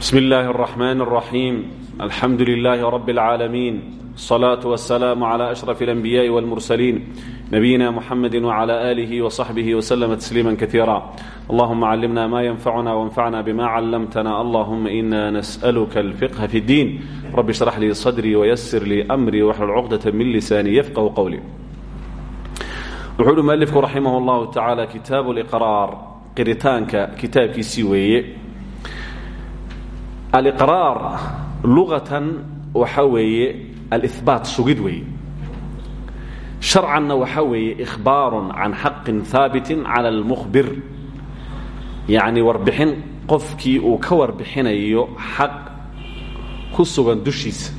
بسم الله الرحمن الرحيم الحمد لله رب العالمين الصلاة والسلام على أشرف الأنبياء والمرسلين نبينا محمد وعلى آله وصحبه وسلم تسليما كثيرا اللهم علمنا ما ينفعنا وانفعنا بما علمتنا اللهم إنا نسألك الفقه في الدين رب اشرح لي صدري ويسر لي أمري واحلل عقدة من لساني يفقه قولي wuxuu uhi mualifku raximah اllahu tacaala kitaabu liqraar qiritaanka kitaabkiisii weeye aliqraar lugatan waxa weeye alihbaat sugid weeye. Sharcanna waxa weeye ikhbaarun can xaqin haabitin cala almukhbir. Yacni warbixin qofkii uu ka warbixinayo xaq ku sugan dushiisa.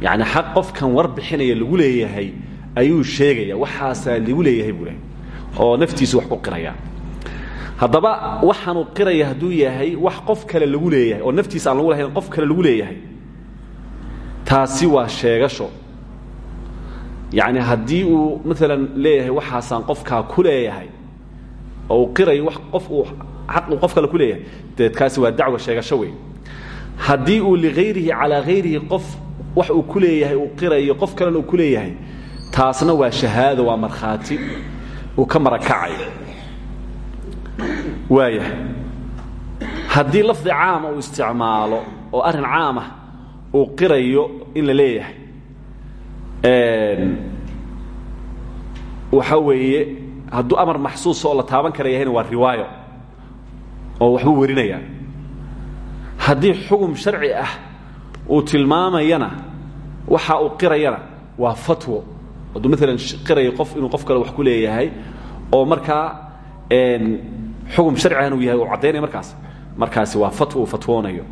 Yacni xaq qofkan warbixinaya lagu leeyahay ayuu sheegaya waxaasaa ligu leeyahay buu oo naftiisu wax ku qiraya haddaba waxaanuu qiraya hadduu yahay wax qof kale lagu leeyahay oo naftiisa aan lagu lahayn qof kale lagu leeyahay. Taasi waa sheegasho. Yacni haddii uu maalan leeyahay waxaasaan qofkaa ku leeyahay oo uu wax qof uu xaq qof kale ku leeyahay dee kaasi waa dacwa sheegasho wey haddii uu ligayrihi calaa hayrihi qof wax uu ku leeyahay uu qirayo qof kalena uu ku leeyahay taasna waa shahaado waa markhaati. Uu ka marakacayo waaya haddii lafdi caama uu isticmaalo oo arrin caamah uu qirayo in la leeyahay waxa weeye hadduu amar maxsuusa oo la taaban kara yahayna waa riwaayo oo waxbuu warinaya. Haddii xugum sharci ah uu tilmaamayana waxa uu qirayana waa fatwo. Hadduu maalan qirayo qof inuu qof kale wax ku leeyahay oo markaa xugum sharcigan uu yahay u caddaynaya markaas. Markaasi waa fatwa uu fatwoonayo.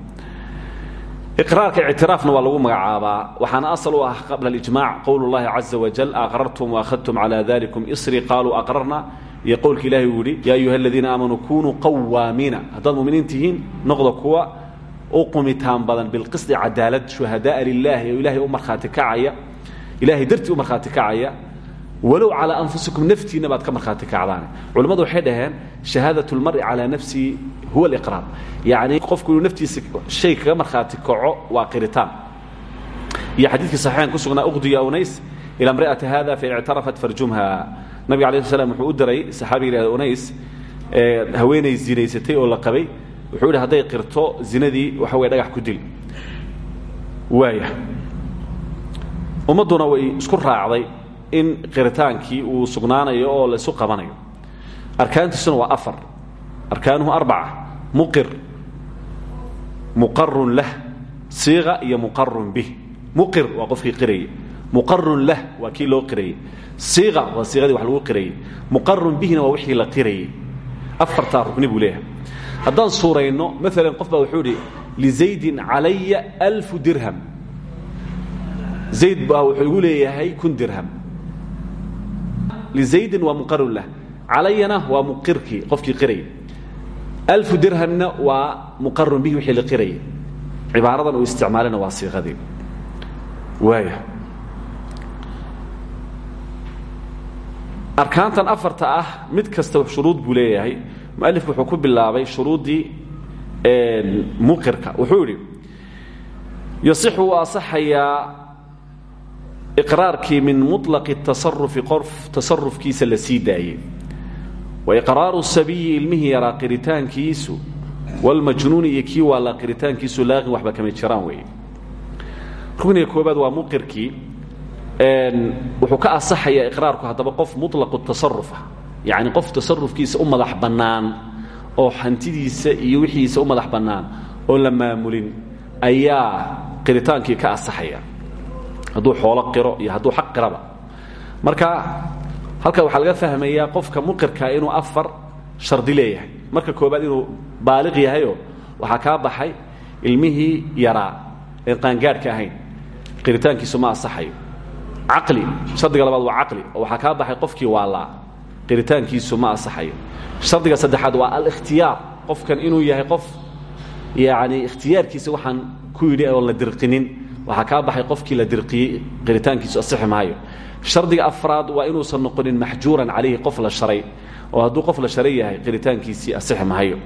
Iqraarka ictiraafna waa lagu magacaabaa. Waxaana asal u ah qabla alijmac qowl اllahi caza wajal aqrartum waakhadtum calaa dalikum isri. Qaaluu aqrarna iyo ilahi uu yihi ayuha aladiina aamanuu kunuu qawaamiina haddaad muminiin tihiin kuwa u qumitaan badan bilqisdi cadaalad shuhada'a lilaahi oo ilahay u markhaati kacaya. Ilahay dartii u markhaati kacaya walow calىa anfusikum naftiinna baad ka markhaati kacdaan culimmadu waxay dhaheen shahaadaة اlmari calىa nafsihi huwa اliqraar yacni qofku inuu naftiisa shay kaga markhaati kaco waa qiritaan iyo xadiidkii saxiixan ku sugnaa uqdiya unays ila mri'ati hada fain ictarafat farjumha nabiga alay sl slam wuxuu u diray saxaabiga yihahda unays haweenay zinaysatay oo la qabay wuxuu yidhi hadday qirto zinadii waxa weye dhagax ku dil waaya ummadduna way isku raacday in qiritaankii uu sugnaanayo oo la isu qabanayo. Arkaantiisuna waa afar. Arkaanuhu arbaca. Muqir. Muqarun lah. Siiqa iyo muqarun bih. Muqir waa qofkii qirayey muqarun lah waa kii loo qirayey siiqa waa siiqadii wax lagu qirayey muqarun bihina waa wixii la qirayey afartaa rugni buu leeyahay. Haddaan suurayno maalan qof baa wuxuu idhi lizaydin calaya alfu dirham. Zayd baa wuxuu igu leeyahay kun dirham lizaydin waa muqarun lah calayana waa muqirkii qofkii qirayay alfu dirhamna waa muqarun bihi wixii la qirayay cibaaradan uu isticmaalina waa siiqadii waaya arkaantan afarta ah mid kasta shuruud buu leeyahay mualifku wuxuu ku bilaabay shuruuddii muqirka wuxuu idhi yasixu wuu asaxayaa iqraarkii min muطlaqi tasarufi qof tasarufkiisa la sii daayey wa iqraaru sabiyi ilmihii yaraa qiritaankiisu walmajnuuni iyo kii waala qiritaankiisu laaqin waxba kama jiraan weeye rugniga koobaad waa muqirkii wuxuu ka asaxayaa iqraarku haddaba qof muطlaqu tasarufa yacni qof tasarufkiisa u madax bannaan oo hantidiisa iyo wixiisa u madax bannaan oo la maamulin ayaa qiritaankii ka asaxaya hadduu xoolo qiro iyo hadduu xaq qiraba. Marka halka waxaa laga fahmayaa qofka muqirkaa inuu afar shardi leeyahay. Marka koobaad inuu baaliq yahayoo waxaa kaa baxay ilmihii yaraa ee qaangaadhka ahayn. Qiritaankiisu ma asaxayo caqli shardiga labaad waa caqli oo waxaa kaa baxay qofkii waalaa qiritaankiisu ma asaxayo shardiga saddexaad waa alikhtiyaar. Qofkan inuu yahay qof yacni ikhtiyaarkiisa waxaan ku yidhi oon la dirqinin waxaa kaa baxay qofkii la dirqiyey qiritaankiisu asixi maayo. Shardiga afraad waa inuusan noqonin maxjuuran calayhi qof sharay oo hadduu qof sharay yahay qiritaankiisii asixi maayo.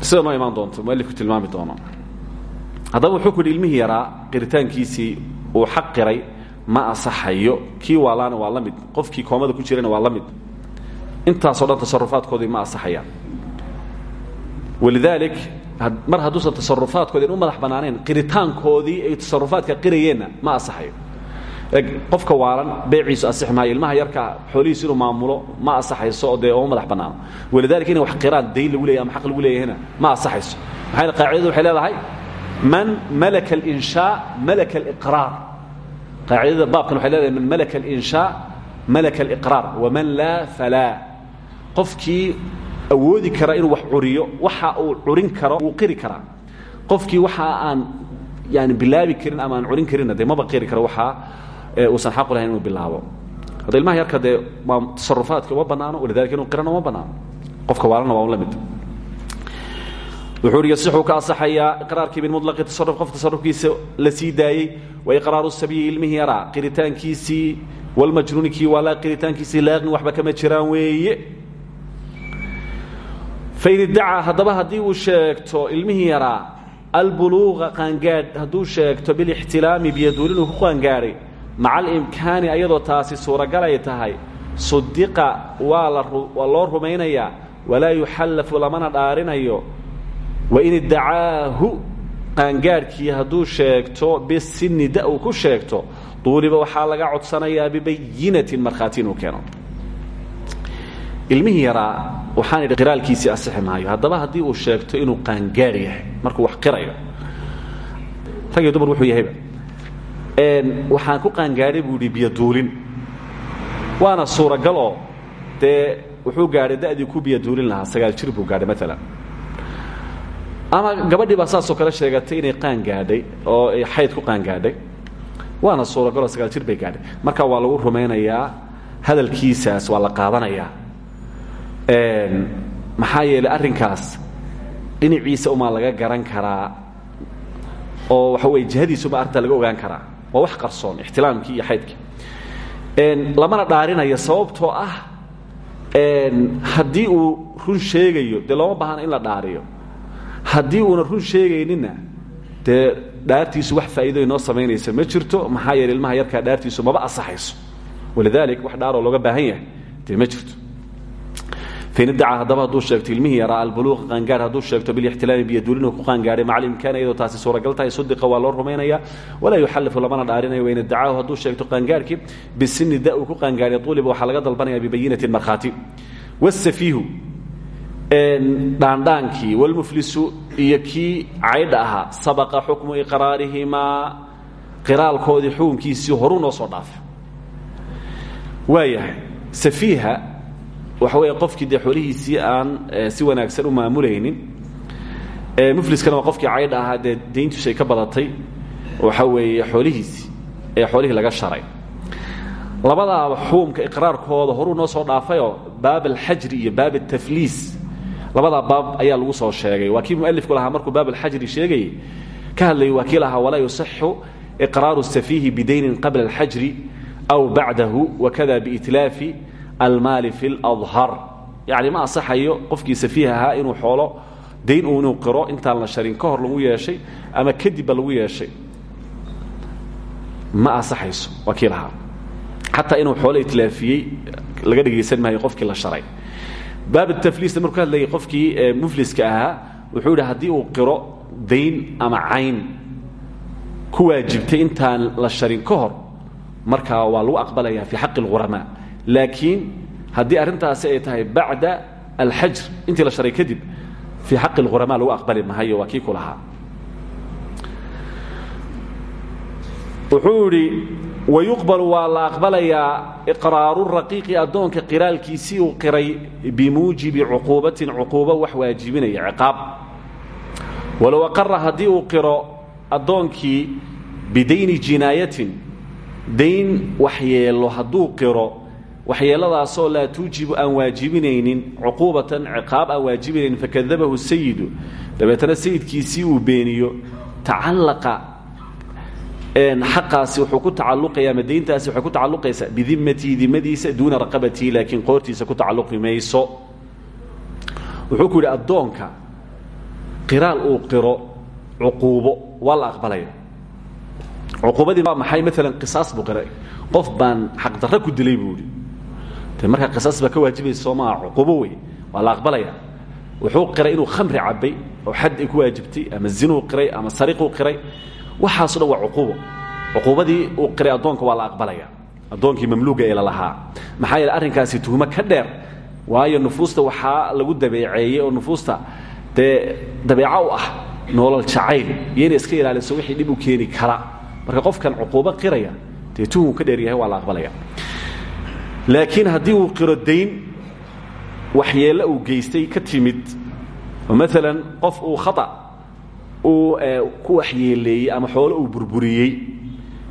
Sida noo imaan doonto mualifku tilmaami doono. Haddaba wuxuu ku yidhi ilmihii yaraa uu xaq ma asaxayo. Kii waalaana waa la qofkii koomada ku jirana waa la mid. Intaasoo dhan tasarufaadkoodii ma asaxayaan. Walidaalik mar hadduusan tasarufaadkoodii u madax bannaanayn qiritaankoodii ay tasarufaadka qirayeenna ma asaxayo. Qofka waalan beeciisu asix maayo ilmaha yarka xoolihiisu inuu maamulo ma asaxayso oo dee ooma madax bannaano walidalika inay wax qiraan dayn lagu leeyahy ama xaq lagu leeyahayna ma asaxayso. Maxaa qaacidadu waxay leedahay? Man malaka alinshaa malaka aliqraar qaacidada baabkan waxay leedahay man malaka alinshaa malaka aliqraar waman laa falaa. Qofkii awoodi kara inuu wax curiyo waxa uu curin karo wuu qiri karaa. Qofkii waxa aan yani bilaabi karin ama aan curin karinna dee maba qiri karo waxaa uusan xaqu lahayn inuu bilaabo. Hadda ilmaha yarka dee waa tasarufaadka uma bannaano walidalika inuu qirana uma bannaano qofka waalana waa un la mid. Wuxuu uhi yasixuu ka asaxayaa iqraarkii min muطlaqi tasaruf qof tasarufkiisa la sii daayey wa iqraaru sabiyi ilmihii yaraa qiritaankiisii walmajnuuni kii waalaa qiritaankiisii laaqin waxba kama jiraan weeye fain iddacaa haddaba haddii uu sheegto ilmihii yaraa albuluuqa qaangaadh hadduu sheegto bilixtilaami biyaduul inuu ku qaangaadhay maca alimkaani ayadoo taasi suuragal ay tahay sudiqa waa lawaa loo rumaynayaa walaa yuxallafu lamana dhaarinayo wain iddacaahu qaangaadhkii hadduu sheegto bisinni da uu ku sheegto duuliba waxaa laga codsanayaa bibayinatin markhaati inuu keeno ilmihii yaraa waxaan idhi qiraalkiisii asixi maayo. Haddaba haddii uu sheegto inuu qaangaadh yahay markuu wax qirayo rag iyo dumar wuxuu yahayba waxaan ku qaangaadhay buu idhi biyoduulin waana suuragal oo dee wuxuu gaadhay da'dii ku biyoduulin lahaa sagaal jir buu gaadhay maalan ama gabadhii baa saasoo kale sheegatay inay qaan gaadhay oo ay xayd ku qaangaadhay. Waana suuragaloo sagaal jir bay gaadhay. Marka waa lagu rumaynayaa hadalkiisaas waa la qaadanayaa maxaa yeelay arrinkaas dhinaciisa umaa laga garan karaa oo waxa weye jihadiisuma arrintaa laga ogaan karaa. Waa wax qarsoon ixtilaamkii iyo xaydkii. Lamana dhaarinayo sababtoo ah haddii uu run sheegayo dee looma baahana in la dhaariyo. Haddii uuna run sheegayninna dee dhaartiisu wax faa'iido inoo samaynaysa ma jirto. Maxaa yeele ilmaha yarkaa dhaartiisu maba asaxayso walidalik wax dhaaroo looga baahan yahay dee ma jirto fain iddacaa haddaba hadduu sheegto ilmihii yaraa albuluuqa qaangaadh hadduu sheegto bilixtilaami biyaduulin uu ku qaangaadhay maca alimkaani iyadoo taasi suuragal tahay sudiqa waa loo rumaynaya walaa yuxallifu lamana dhaarinayo wain iddacaahu hadduu sheegto qaangaadhkii bisinni da uu ku qaangaadhay tuuliba waxaa laga dalbanaya bibayinatin markhaati wasafiihu dhaandhaankii walmuflisu iyo kii caydha ahaa sabaqa xukmu iqraarihimaa qiraalkoodii xukunkiisii horuu noo soo dhaafay waayahay safiiha waxa weeye qofkii dee xoolihiisii aan si wanaagsan u maamulaynin mufliskana waa qofkii caydha ahaa dee dayntiisu ay ka badatay waxa weeye xoolihiisii ee xoolihii laga sharay. Labadaaba xukumka iqraarkooda horuu noo soo dhaafayoo baab alxajri iyo baab altafliis labadaa baab ayaa lagu soo sheegay. Waa kii mualifku lahaa markuu baab alxajri sheegayey ka hadlayay waa kii lahaa walaa yusixu iqraaru safiihi bidaynin qabla alxajri aw bacdahu wakada biitlaafi almaali fi ladhar yacni ma asaxayo qofkii safiih ahaa inuu xoolo dayn uu inuu qiro intaan la sharin ka hor lagu yeeshay ama kadibba lagu yeeshay. Ma asaxayso waa kii lahaa. Xataa inuu xoolo itlaafiyey laga dhegaysan maayo qofkii la sharay. Baab tafliisna markuu hadlayay qofkii mufliska ahaa wuxuu yidhi haddii uu qiro dayn ama cayn ku waajibtay intaan la sharin ka hor markaa waa lagu aqbalayaa fii xaqi اlghuramaa laakiin haddii arrintaasi ay tahay bacda alxajr intii la sharay kadib fii xaqi اlghuramaa lagu aqbali mahayo waa kii ku lahaa. Wuxuu idhi wayuqbalu waa la aqbalayaa iqraaru raqiiqi addoonka qiraalkiisii uu qiray bimuujibi cuquubatin cuquubo wax waajibinaya ciqaab. Walow aqara haddii uu qiro addoonkii bidayni jinaayatin dayn waxyeelo hadduu qiro waxyeeladaasoo laa tuujibu aan waajibinaynin cuquubatan ciqaab aan waajibinaynin fakadabahu sayidu dabeetana sayidkiisii uu beeniyo tacallaqa xaqaasi wuxuu ku tacalluqaya ama dayntaasi ku tacalluqaysaa bidimatii dimadiisa duuna raqabatii laakiin qoortiisa ku tacalluqi wuxuu ku yidhi addoonka qiraal uu qiro cuquubo waa la aqbalaya cuquubadii waa maxay? Maalan qisaas buu qiray. Qof baan xaqdarro ku dilay buu qisaas baa ka waajibaysa soo maa cuquubo wey waa la aqbalaya. Wuxuu qiray inuu khamri cabbay oo xad ay ku waajibtay ama zinuu qiray ama sariquu qiray. Waxaaso dhan waa cuquubo cuquubadii uu qiray addoonka waa la aqbalaya. Addoonkii mamluuga ee lalahaa maxaa arrinkaasi tuhmo ka dheer waayo nufuusta waxaa lagu dabeeceeyey oo nufuusta dee dabeeco u ah noolol jacayl. Iyo inay iska ilaaliso wixii dhib u keeni kara. Marka qofkan cuquubo qiraya dee ka dheer yahay waa la aqbalaya laakiin haddii uu qiro dayn waxyeello uu geystay ka timid oo maalan qof uu khata uu ku waxyeeleeyey ama xoolo uu burburiyey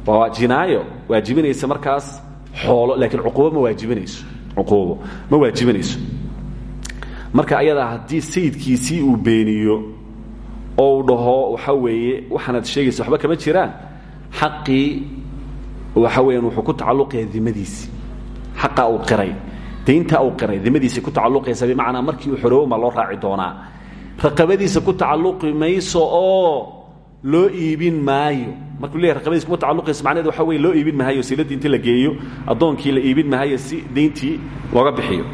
waa jinaayo waajibinaysa markaas xoolo laakiin cuquubo ma waajibinayso cuquubo ma waajibinayso. Marka ayadaa haddii sayidkiisii uu beeniyo oo uu dhaho waxa weeye waxaanaad sheegaysa waxba kama jiraan xaqii waxa weeyaan wuxuu ku tacalluqaya dimadiisii xaqa uu qiray. Daynta uu qiray dimadiisii ku tacalluqaysa bimacnaa markii uu xoroobo ma loo raaci doonaa. Raqabadiisa ku tacalluqi oo loo iibin maayo. Markuu leeyahy raqabadiisa kuma tacalluqayso macnaheed waxa weye loo iibin maayo siiladii inti la geeyo addoonkii la iibin maayo si dayntii looga bixiyo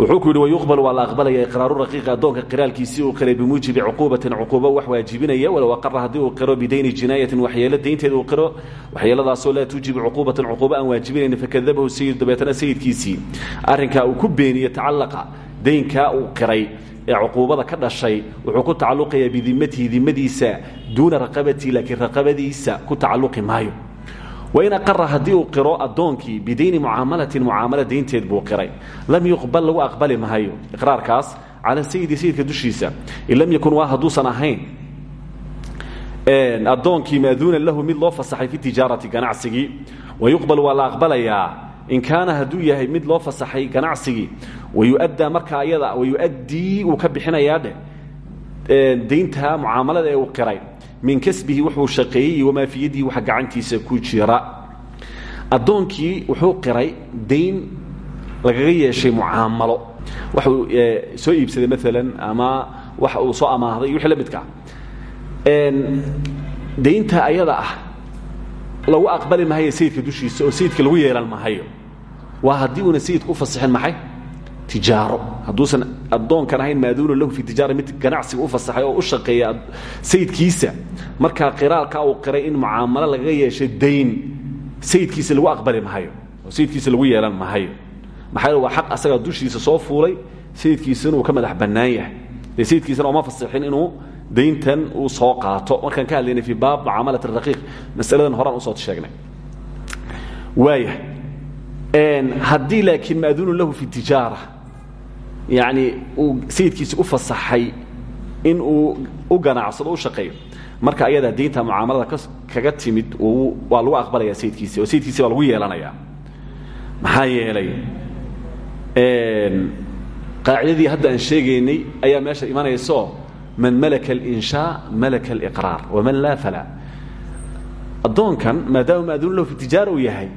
wuxuu ku yidhi wayuqbal waa la aqbalaya iqraaru raqiiqi addoonka qiraalkiisii uu qiray bimuujibi cuquubatin cuquubo wax waajibinaya walow aqara haddii uu qiro bidayni jinaayatin waxyeelo daynteed uu qiro waxyeeladaasoo laa tuujibu cuquubatan cuquubo aan waajibinaynin fakadabahu sayid dabeetana sayidkiisii. Arrinkaa uu ku beeniye tacallaqa daynkaa uu qiray ee cuquubada ka dhashay wuxuu ku tacalluqayaa bidimatihi dimadiisa duuna raqabatii laakiin raqabadiisa ku tacalluqi maayo wain aqara haddii uu qiro addoonkii bidayni mucaamalatin mucaamalo daynteed buu qiray lam yuqbal lagu aqbali maayo iqraarkaas cala sayidi sayidka dushiisa in lam yakun waa hadduusan ahayn addoonkii maaduunan lahu mid loo fasaxay fi tijaarati ganacsigii wayuqbal waa la aqbalayaa in kaana hadduu yahay mid loo fasaxay ganacsigii wayuaddaa markaa ayada wayuaddii wuu ka bixinayaa dheh daynta mucaamalada ee uu qiray min kasbihi wuxuu shaqeeyey iyo wamaa fii yadihi waxa gacantiisa ku jira. Addoonkii wuxuu qiray dayn lagaga yeeshay mucaamalo. Waxuu soo iibsaday maalan ama waxa soo amaahday iyo wixii la midkaa ayada ah lagu aqbali mahayo sayidka dushiisa oo sayidka lagu yeelan mahayo waa haddii uuna sayidku u fasixin tijaaro. Hadduusan addoonkan ahayn maaduunu lahu fi tijaara mid ganacsiga u fasaxay oo u shaqeeya sayidkiisa markaa qiraalka uu qiray in mucaamalo lagaga yeeshay dayn sayidkiisa lagu aqbali mahayo oo sayidkiisa lagu yeelan mahayo maxaa waa xaq asagaa dushiisa soo fuulay sayidkiisana uu ka madax bannaan yahay. Dee sayidkiisana ooma fasixin inuu dayntan uu soo qaato. Markaan ka hadlaynay fii baab mucaamalat raqiiq masaladan horaan u soo sheegnay. Waaya haddii laakiin maaduunu lahu fi tijaara yacni uu sayidkiisi u fasaxay in uu u ganacsado u shaqeeyo. Marka ayadaa daynta mucaamalada kaga timid waa lagu aqbalaya sayidkiisi oo sayidkiisi baa lagu yeelanayaa. Maxaa yeelay qaacidadii hadda aan sheegaynay ayaa meesha imanayso man malaka alinshaa malaka aliqraar waman laa falaa. Addoonkan maadaama maaduunu lahu fi tijaara yahay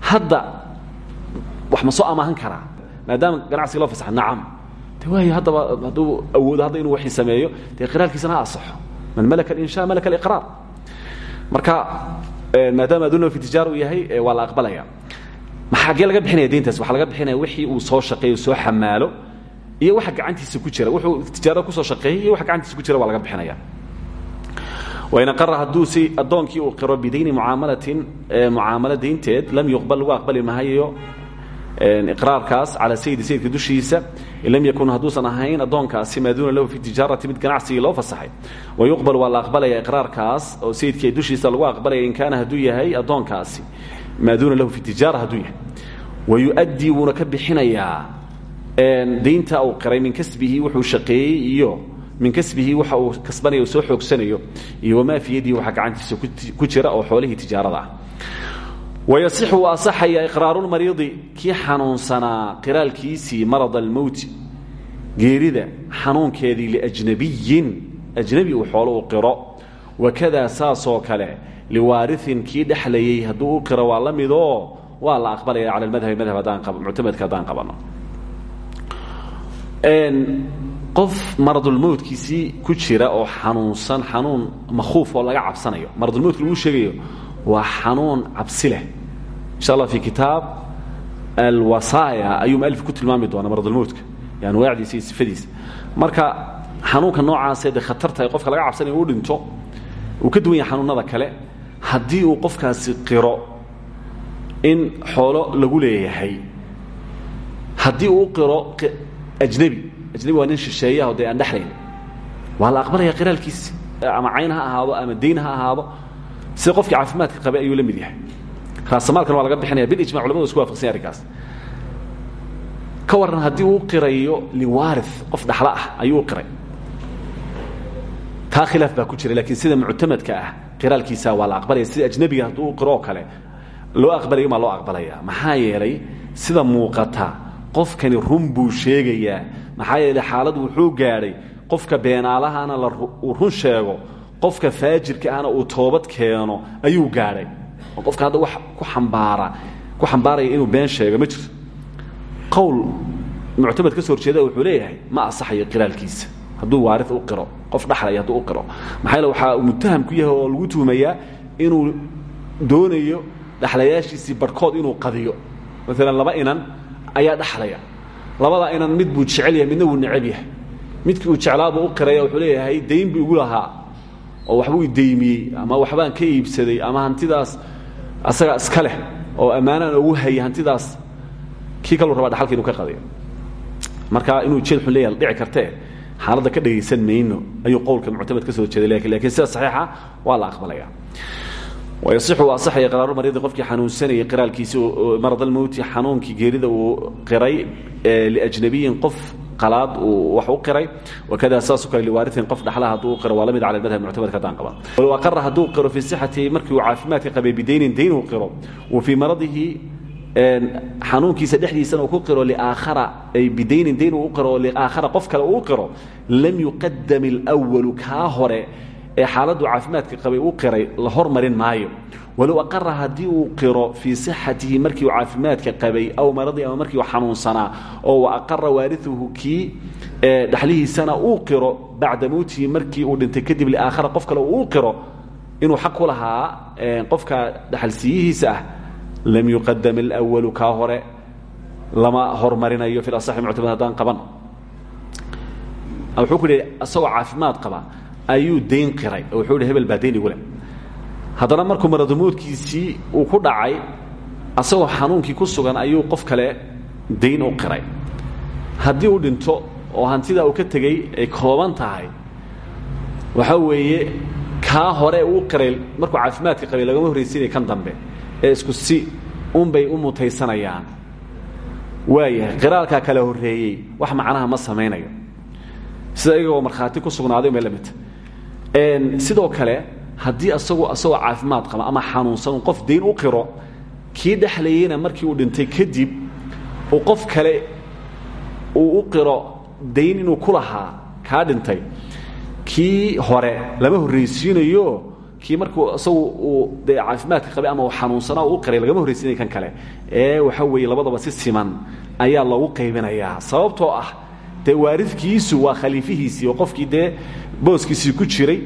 hadda wax ma soo amaahan karaa maadaama ganacsiga loo fasaxa nacam de waay haddaba hadduu awoodo hadda inuu waxii sameeyo dee qiraalkiisana ha asaxo man malaka alinsha malaka aliqraar. Marka maadaama aduna fi tijaara uu yahay waa la aqbalaya. Maxaagee laga bixinaya dayntaas waxaa laga bixinaya wixii uu soo shaqeeyo soo xamaalo iyo waxa gacantiisa ku jira. Wuxuu tijaarada ku soo shaqeeyey iyo waxa gacantiisa ku jira waa laga bixinaya. Wain aqara hadduu si addoonkii uu qiro bidayni mucaamalatin mucaamalo daynteed lam yuqbal lagu aqbali mahayo iqraarkaas calaa sayidi sayidka dushiisa in yakun hadduusan ahayn addoonkaasi maaduuna lahu fi tijaarati mid ganacsigii loo fasaxay wayuqbal waa la aqbalaya iqraarkaas oo sayidka dushiisa lagu aqbalaya in kaana hadduu yahay addoonkaasi. Maaduuna lahu fi tijaara hadduu yahay. Wayu'addii wuuna ka bixinayaa daynta uu qiray min kasbihi wuxuu shaqeeyey min kasbihi waxa uu soo xoogsanayo iyo wamaa fii yadihi waxa gacantiisa ku jira oo xoolihii tijaarada ah wayasixu wuu asaxaya iqraarulmariidi kii xanuunsanaa qiraalkiisii marad almowti geerida xanuunkeedii liajnabiyin ajnabi uu xoolo u qiro wakadaa saasoo kale liwaariin kii dhexlayey hadduu u qiro waa la midoo waa la aqbalaya cala madhabi madhab haddaan qabanno qof maradulmowtkiisii ku jira oo xanuunsan xanuun makhuuf oo laga cabsanayo maradulmowtka lagu sheegayo waa xanuun cabsi leh insha allah fi kitaab alwasaaya ayuu mualif ku tilmaami doonaa maradulmowtka iyo anwaacdiisa iyo sifadiisa marka xanuunka noocaasee dee khatarta ee qofka laga cabsanayo u dhinto uu ka duwan yahay xanuunada kale haddii uu qofkaasi qiro in xoolo lagu leeyahay haddii uu qiro ajnebi ajnebi waa nin shisheeyaho dee aan dhexlayn waa la aqbalaya qiraalkiisi ama cayn ha ahaado ama dayn ha ahaado sida qofkii caafimaadka qabay ayuu la mid yahay raasamaalkan waa laga bixinaya bilijmac culamadu isku wafaqsanya arrinkaas. Ka warran haddii uu qirayo liwaari qof dhaxlo ah ayuu qiray. Taa khilaaf baa ku jira laakiin sida muctamadka ah qiraalkiisa waa la aqbalaya. Sida ajnebiga hadduu u qiro kale loo aqbalayo maa loo aqbalaya. Maxaa yeelay sida muuqata qofkani run buu sheegayaa maxaa yeelay xaaladu wuxuu gaadhay qofka beenaalahana uu run sheego qofka faajirka ahna uu toobad keeno ayuu gaadhay oo qofka hadda wax ku ambaara ku xambaaraya inuu been sheego ma jirto. Qowl muctamad ka soo horjeeda wuxuu leeyahay ma asaxayo qiraalkiisa. Hadduu waari u qiro qof dhaxlaya hadduu u qiro. Maxaa yeele waxaa muttaham ku yahay oo lagu tuhumayaa inuu doonayo dhaxlayaashiisii barhkood inuu qadiyo. Maalan laba inan ayaa dhaxlaya. Labada inan mid buu jecel yahay midna wuu necab yahay. Midkii uu jeclaabuu u qiraya wuxuu leeyahay dayn buu igu lahaa oo waxbuu idaymiyey ama waxbaan ka iibsaday ama hantidaas asaga iska leh oo ammaanaan ugu hayay hantidaas kii kaluu rabaa dhaxalka inuu ka qadiyo marka inuu jeed xun leeyahay dhici kartee xaaladda ka dhegaysan mayno ayuu qowlka muctamad ka soo jeeday laakiin sida saxiixa waa la aqbalaya. Wayasixu waa asaxaya qaraaru mariidi qofkii xanuunsanayay qiraalkiisi marad almowti xanuunkii geerida uu qiray liajnabiyin qof qalaad uu wax u qiray. Wakada saasoo kale liwaariin qof dhaxlaha hadduu u qiro mid cala madhab muctamadka haddaan qaban walow aqara hadduu qiro fii sixatihi markii uu caafimaadka qabay bidaynin dayn uu qiro wa fii maradihi xanuunkiisa dhexdiisana uu ku qiro liaakhara ay bidaynin dayn uu u qiro liaakhara qof kale uu u qiro lam yuqadam alwalu kaa hore ee xaaladdu caafimaadka qabay uu qiray la hormarin maayo walow aqara haddii uu qiro fii sixatihi markii uu caafimaadka qabay aw maradii ama markii uu xanuunsanaa oo wa aqara waariuhu kii dhaxlihiisana uu qiro bacda mowtihi markii uu dhintay kadib liaakhara qof kale uu qiro inuu xaq ku lahaa qofka dhaxalsiiyihiisa ah lam yuqadam alwalu kaa hore lama hormarinayo fi asaxi muctamad haddaan qaban. Wuxuu ku yidhi isagoo caafimaad qaba ayuu dayn qiray oo wuxuu yidhi hebel baa dayn igu leh haddana markuu maradumuudkiisii uu ku dhacay asagoo xanuunkii ku sugan ayuu qof kale dayn u qiray. Haddii uu dhinto oo hantidaa uu ka tegey ay kooban tahay waxa weeye kaa hore uu qiray markuu caafimaadka qabay lagama horraysiinaya kan dambe ee isku si unbay u mutaysanayaan waayahay qiraalkaa kala wax macnaha ma samaynayo. Sida iyagoo markhaati ku sugnaaday may la midta sidoo kale haddii asagu asagoo caafimaad qaba ama xanuunsan qof dayn u qiro kii dhexlayeyna markii uu dhintay kadib uu qof kale uu u qiro dayn inuu ku lahaa dhintay. Kii hore lama horraysiinayo kii markuu isagu uu dee caafimaadka qabay ama uu xanuunsanaa u qiray lagama horraysiinaya kan kale. Ee waxa weeye labadaba si siman ayaa loogu qaybinayaa. Sababtoo ah dee waaridkiisu waa khaliifihiisii oo qofkii dee booskiisii ku jiray.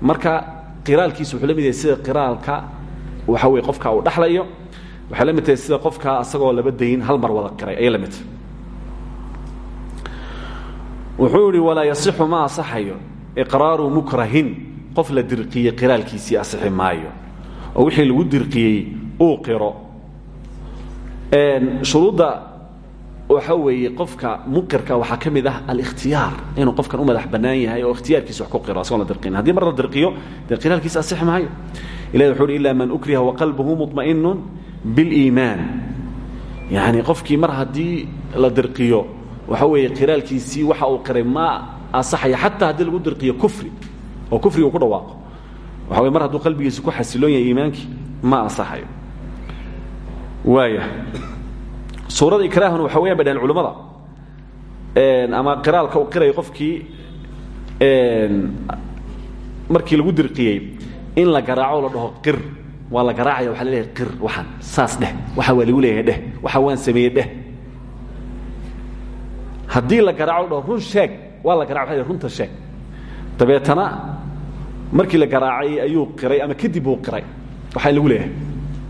Marka qiraalkiisu wuxuu la mid yahay sida qiraalka waxa weye qofka uu dhaxlayo. Waxay la mid tahay sida qofka asagoo laba dayn hal mar wada qiray ayay la mid tahay. Wuxuu yidhi walaa yasixu ma asaxayo iqraaru mukrahin. Qof la dirqiyey qiraalkiisii asixi maayo. Oo wixii lagu dirqiyey uu qiro. Shuruudda waxa weeye qofka muqirka waxaa ka mid ah alikhtiyaar. Inuu qofkan u madax bannaan yahay oo ikhtiyaarkiisa wax ku qiro asagoon la dirqin haddii mar la dirqiyo dee qiraalkiisa asixi maayo. Ilahi wuxu uhi ila man ukriha waqalbuhu muطma'inu biliimaan. Yacni qofkii mar haddii la dirqiyo waxa weeye qiraalkiisii waxa uu qiray ma asaxaya. Xataa haddii lagu dirqiyo kufri oo kufriga uu ku dhawaaqo waxa weye mar hadduu qalbigiisa ku xasiloon yahay iimaankii ma asaxayo. Waaya suurada ikraahuna waxa weyan bay dhaheen culimmada ama qiraalka uu qirayo qofkii markii lagu dirqiyey in la garaaco la dhaho qir. Waa la garaacaya waxa la leeyahay qir waxaan saas dheh waxa waa lagu leeyahay dheh waxa waan sameeyey dheh. Haddii la garaaco dhaho run sheeg waa la garac waa runta sheeg. Dabeetana markii la garaacay ayuu qiray ama kadib uu qiray waxaa lagu leeyahay.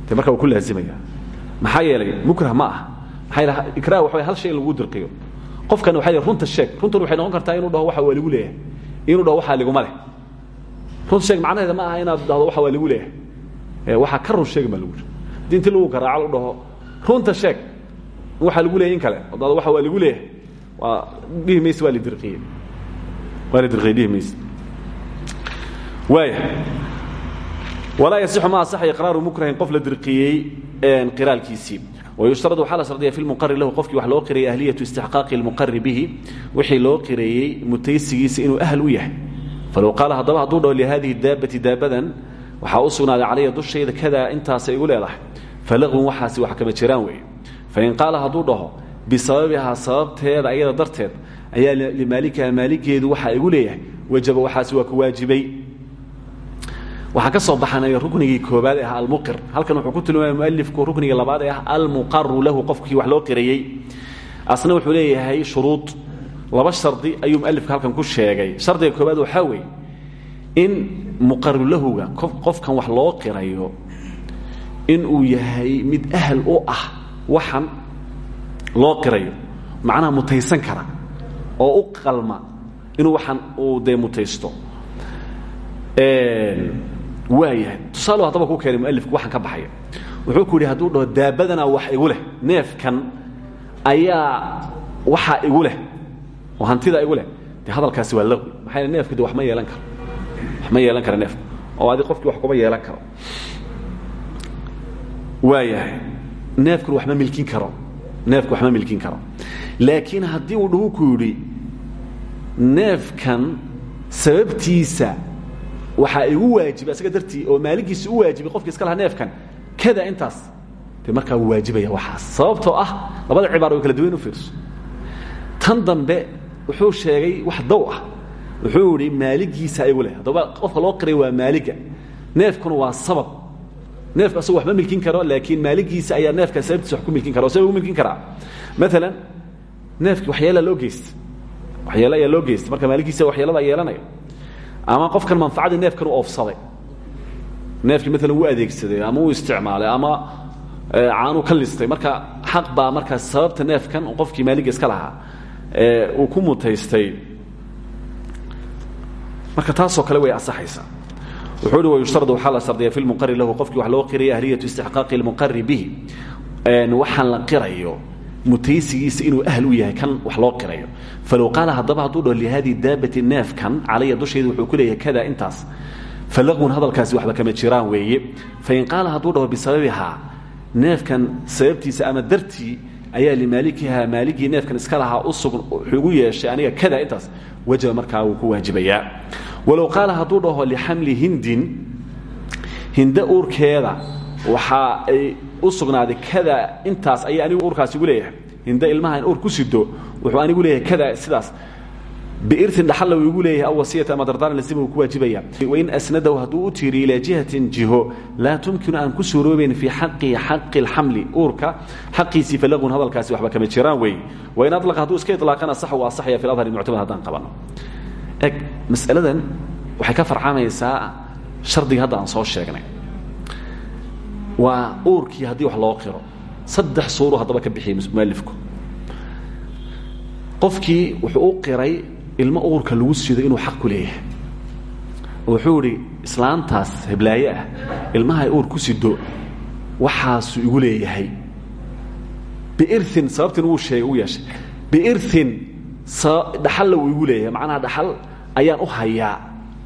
De marka waa ku laazimaya. Maxaa yeelay mukrah ma ah ikrah waxa hal shay in lagu dirqiyo. Qofkan waxa runta sheeg. Runtan waxay noqon kartaa inuu dhaho waxa waa lagu leeyahay. Inuu dhaho waxaa liguma leh. Runta sheeg macnaheeda ma aha inaad dhahdo waxa waa lagu leeyahay. Waxaa ka run sheegi baa lagu yiri haddii inti lagu garaaco la dhaho. Runta sheeg waxaa lagu leeyahy in kale. Oo dhahdo waxa waa lagu leeyahay waa dhihi mayse waa la dirqiyey. Waa la dirqiyey dhihi mayse waaya walaa yasixu ma asaxa iqraaru mukrahin qof la dirqiyey qiraalkiisii wayushtarad waxaa la shardiya fi lmuqari lahu qofkii wax loo qirayay ahliyatu istixqaaqi lmuqari bihi wixii loo qireeyey mutaysigiisa inuu ahl u yahay falow qaala haddaba hadduu dhaho lihadihi daabati daabadan waxaa u sugnaaday calaya dushayda kadaa intaasay igu leedahay falaqwun waxaasi wax kama jiraan weeye fain qaala hadduu dhaho bisababihaa sababteeda ayada darteed ayaa limaalikiha maaligeedu waxaa igu leeyahay wajaba waxaasi waa ku waajibay waxaan ka soo baxanay ruknigii koobaad ee ah almuqir. Halkan wuxuu ku tilmaamaya mualifku ruknigii labaad ee ah almuqaru lahu qofkii wax loo qirayey asna wuxuu leeyahay shuruud. Laba shardi ayuu mualifka halkan ku sheegay. Shardiga koobaad waxaa weeye in muqaru lahuga qofkan wax loo qirayo inuu yahay mid ahal u ah waxan loo qirayo. Macnaha mutaysan kara oo u qalma inuu waxan uu dee mutaysto waayahay. Tusaale haddaba ku keenay mualifku waxaan ka baxaya. Wuxuu ku yidhi hadduu dhaho daabadana wax igu leh neefkan ayaa waxaa igu leh oo hantida igu leh. Dee hadalkaasi waa laqwi maxaa neefka de wax ma yeelan karo. Wax ma yeelan kara neefka oo adi qofkii wax kuma yeelan karo. Waayahay neefkuna wax ma milkin karo. Neefku wax ma milkin karo. Laakiin haddii uu dhahu ku yidhi neefkan sababtiisa waxaa igu waajibay asaga dartii oo maaligiisa u waajibay qofki iska lahaa neefkan kada intaas de markaa waajibaya waxaas sababtoo ah labada cibaaro kala duwan u fiirso. Tan dambe wuxuu sheegay wax daw ah. Wuxuu idhi maaligiisa igu leh haddaba qofka loo qiray waa maaliga. Neefkuna waa sabab. Neefku asagu wax ma milkin karo laakiin maaligiisa ayaa neefka sababtiisa wax ku milkin kara sabab u milkin karaa. Maalan neefki waxyeelaa loo geysta waxyeele ayaa loo marka maaligiisa waxyeelada yeelanaya ama qofkan manfacadii neefkan u oofsaday. Neefkii maalan wuu adeegsaday ama uu isticmaalay ama caanuu ka listay. Marka xaq baa markaa sababta neefkan qofkii maaliga iska lahaa uu ku mutaystay. Marka taasoo kale way asaxaysaa wuxuu uhi wayushtarad waxaa la sardiya fi lmuqari lahu qofkii wax loo qiraya ahliyatu istixqaaqi lmuqari bihi. Waxaan la qirayo mutaysigiisa inuu ahl u yahay kan wax loo qirayo falow qaala haddaba hadduu dhaho lihadii daabati neefkan calaya dushayda wuxuu ku leeyahay kada intaas falaqwun hadalkaasi waxba kama jiraan weeye fain qaala hadduu dhaho bisababihaa neefkan sababtiisa ama dartii ayaa limaalikihaa maaligii neefkan iska lahaa usug wuxuu ugu yeeshay aniga kada intaas wajaba markaa wuu ku waajibayaa walow qaala hadduu dhaho lixamli hindin hinde uurkeeda waxa ay u sugnaaday kada hinde ilmahan uur ku sido wuxuu anigu leeyahay kada sidaas. Biirtin dhaxalla uu igu leeyahay aw wasiyata ama dardaaran lazima uu ku waajibaya. Wain asnadahu hadduu u tiiriyo ilaa jihatin jiho laa tumkinu aan ku suuroobayn fii xaqi xaqi alxamli uurka xaqiisii falaqun hadalkaasi waxba kama jiraan weeye wain adlaqa hadduu iska ilaaqana sax waa asaxaya fi adhari muctamad haddaan qabano. Eg mas'aladan waxay ka farcamaysaa shardiga hadda aan soo sheegnay. Waa uurkii haddii wax loo qiro saddex suuruu haddaba ka bixiyey mualifku qofkii wuxuu u qiray ilmo uurka lagu sido inuu xaq ku leeyahay. Wuxuu idhi islaantaas heblaaye ah ilmahay uur ku sido waxaasuu igu leeyahay. Biirin sababtiin wuu sheegay u yeeshay. Biirin dhaxalla uu igu leeyahay macnaha dhaxal ayaan u hayaa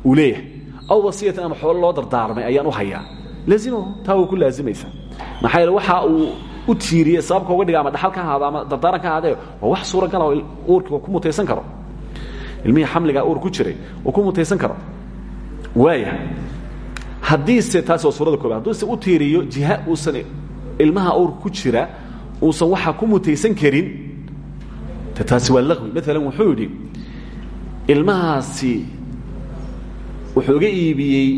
uu leeyahay. Aw wasiyatan ama xoolo loo dardaarmay ayaan u hayaa. Laazimo taa way ku laazimaysaa maxaa yeele waxa uu u tiiriyey sababka uga dhiga ama dhaxal ka ahaado ama dardaaran ka ahaadee waa wax suuragala oo uurkii ku mutaysan karo. Ilmihii xamligaa uur ku jiray uu ku mutaysan karo. Waaya. Haddiise taasi waa suurada koobaad hadduuse u tiiriyo jiha uusan ilmaha uur ku jira uusan waxaa ku mutaysan karin de waa laqwi. Maalan wuxuu ilmahaasi wuxuu iga iibiyey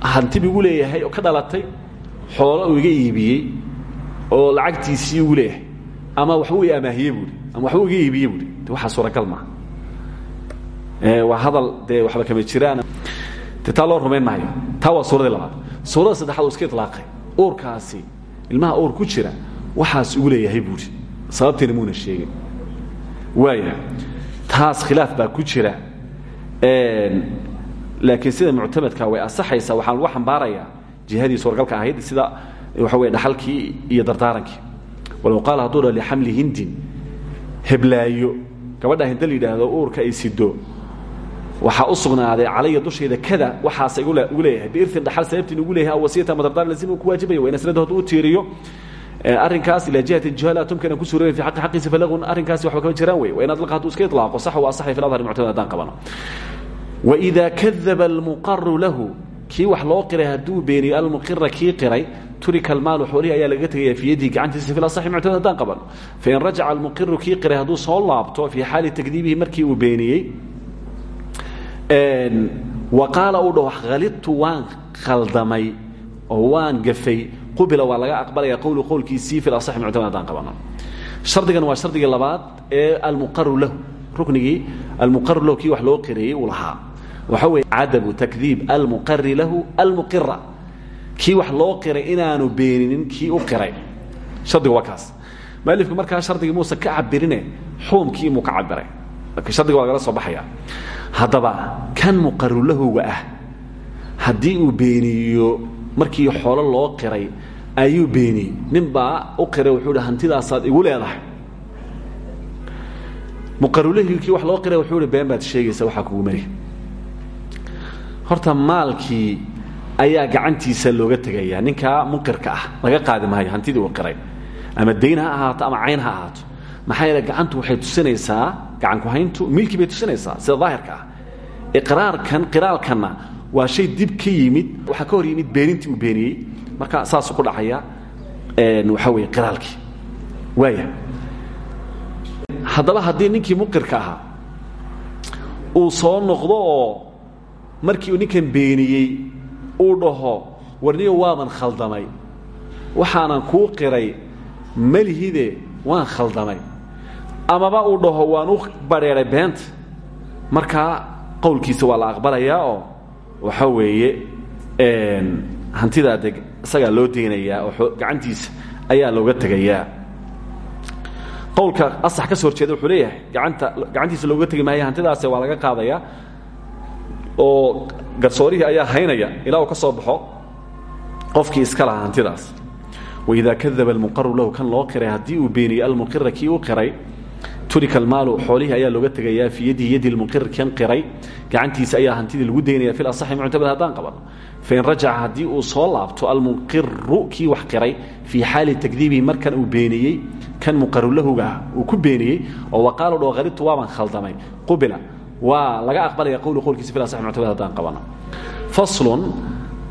hanti bu leeyahay oo ka dhalatay xoolo uu iga iibiyey oo lacagtiisii ugu leeyahay ama waxbuu i amaahiyey buuhi ama waxba iga iibiye buui de waxaa suuragal maaha waa hadal dee waxba kama jiraan de taa loo rumayn maayo. Taa waa suuradii labaad. Suurada saddexaad uu iska ilaaqay uurkaasi ilmaha uur ku jira waxaas ugu leeyahay buuri sababtiina muuna sheegin. Waaya taas khilaaf baa ku jira. Laakiin sida muctamadka way asaxaysaa waxaan lagu xambaarayaa jihadii suuragalka ahayd sida waxa wey dhaxalkii iyo dardaarankii. Walow qaala hadduu dha lixamli hindin heblaayo. Gabadha hinda la yidhaahdo uurka ay sido. Waxaa u sugnaaday calaya dushayda kada waxaasa igu leeyahay. Biirin dhaxal sababtiin ugu leeyahay wasiyata ama dardaaran lazim uu ku waajibaya waa in asnada hadduu u tiiriyo. Arrinkaas ilaa jihati juhala tumkana ku suurooyin fi xaqi xaqiisa falagun arrinkaasi waxba kama jiraan wey waa in adlaqa hadduu iska itlaaqo sax waa asaxay fi ladhari muctamad haddaan qabano. Waida kadaba almuqaru lahu kii wax loo qiray hadduu beeniyo almuqira kii qiray turika almaalu xoolihi ayaa lagaga tegaya fii yadihi gacantiisa fi lasaxi muctamad haddaan qaban fain rajaca almuqiru kii qiray hadduu soo laabto fii xaali takdiibihi markii uu beeniyey wa qaala uu dhaho khalidtu waan khaldamay oo gafay. Qubila waa laga aqbalaya qowlu qowlkiisii fi lasaxi muctamad haddaan qabano. Shardigan waa shardigii labaad ee almuqaru lahu ruknigii almuqaru lahu kii wax loo qireeyey uu lahaa waxa weeye cadamu takdiib almuqari lahu almuqira kii wax loo qiray inaanu beeninin kii u qiray. Shardiga waa kaas. Mualifku markaa shardigii muusa ka cabirine xuumkii muu ka cabiray marka shardiga waa soo baxaya. Haddaba kan muqarulahuga ah. Haddii uu beeniyo markii xoolo loo qiray ayuu beeniyey nin u qiray wuxuu hi hantidaasaad igu leedahay. Muqarulahii kii wax loo qiray wuxuu hi sheegaysa waxaa kugu mari horta maalkii ayaa gacantiisa looga tegaya ninkaa muqirka ah laga qaadi maayo hantidii uu ama dayn ha ahaato ama cayn ha ahaato. Maxaa yeele gacantu waxay tusinaysaa gacankuhayntu milkii bay tusinaysaa sida daahirka ah. Iqraarkan qiraalkanna waa shay dib ka yimid waxaa ka hor yimid beenintii uu beeniyey. Marka saasuu ku dhacaya waxaa weeye qiraalkii. Waaya. Haddaba haddii ninkii muqirka ahaa uu soo noqdo markii ninkan beeniyey uu dhaho warniyo waaban khaldamay. Waxaanan kuu qiray malihide waan khaldamay. Amaba uu dhaho waan u badheeray beenta markaa qowlkiisa waa la aqbalayaa oo waxa weeye hantidaa de isagaa loo deynayaa oo gacantiisa ayaa looga tegayaa. Qowlka asax ka soo horjeeda wuxuu leeyahay gaanta gacantiisa looga tegi maaya hantidaase waa laga qaadayaa oo garsoorihii ayaa haynaya ilaa uu ka soo baxo qofkii iska lahaa hantidaas waida kadaba almuqaru lahu kan loo qiray haddii uu beeniyey almuqira kii u qiray turika almaalu xoolihii ayaa looga tegayaa fii yadihi yadi lmuqir kan qiray gacantiisa ayaa hantidii lagu daynaya fi lasaxi muctamad haddaan qabano fain rajaca haddii uu soo laabto almuqiru kii wax qiray fii xaali takdiibihi markan uu beeniyey kan muqarulahuga uu ku beeniyey oo waqaalo dhoo halibtu waaban khaldamay. Qubila waa laga aqbalaya qowlu qowlkiisa fi lasaxi muctamad haddaan qabano. Faslun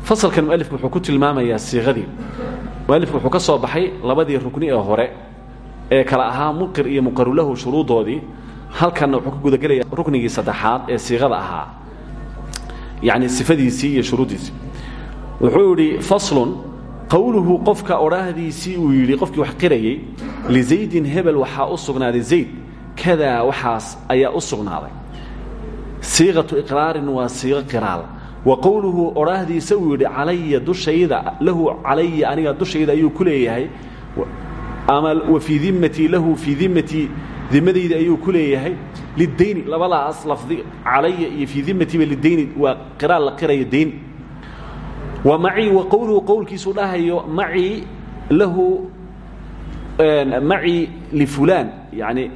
fasalkan mualifku wuxuu ku tilmaamayaa siiqadii mualifku wuxuu ka soo baxay labadii rukni ee hore ee kala ahaa muqir iyo muqarulahu shuruudoodii halkanna wuxuu ka gudagelaya ruknigii saddexaad ee siiqada ahaa. Yacni sifadiisii iyo shuruuddiisii wuxuu yidhi faslun qowluhu qofka odhaahdiisii uu yidhi qofkii wax qirayey lizaydin hebel waxaa u sugnaaday zayd kadaa waxaas ayaa u siiqatu iqraarin waa siiqo qiraal. Wa qowluhu odhaahdiisa uu yidhi dushayda lahu calaya aniga dushayda ayuu ku leeyahay. Wa fii dimatii lahu fii dimatii dimadayda ayuu ku leeyahay. Lidayni labadaas lafdi calaya iyo fii dimatiiba lidayni qiraal la qiraya dayn wa macii wa qowluhu qowlkiisuu dhahayo macii lahu macii lifulaan yacni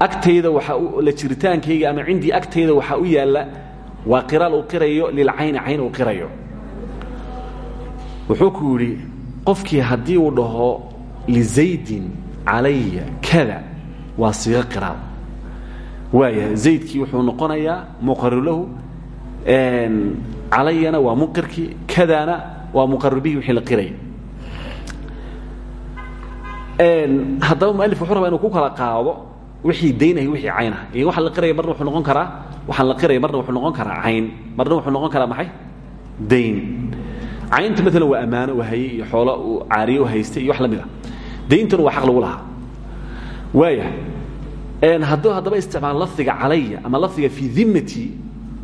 agtayda waxaa la jiritaankayga ama cindii agtayda waxaa u yaalla waa qiraal uu qirayo lilcayni cayn uu qirayo. Wuxuu ku yidhi qofkii haddii uu dhaho lizaydin calaya kada waa siiqo qiraal. Waaya zaydkii wuxuu noqonayaa muqaru lahu calayana waa muqirkii kadana waa muqaru bihi wixii la qiraya haddaba mualif wuxuu rabaa inuu ku kala qaado wixii daynaya wixii caynah iyo waxa la qiraya marna wuxuu noqon karaa waxaan la qiraya marna wuxuu noqon karaa cayn. Marna wuxuu noqon karaa maxay? Dayn. Caynta maalan waa ammaano u hayey iyo xoolo uu caariye u haystay iyo wax la mid a dayntuna waa xaq lagu lahaa. Waaya hadduu haddaba isticmaalo lafdiga calaya ama lafdiga fii dimati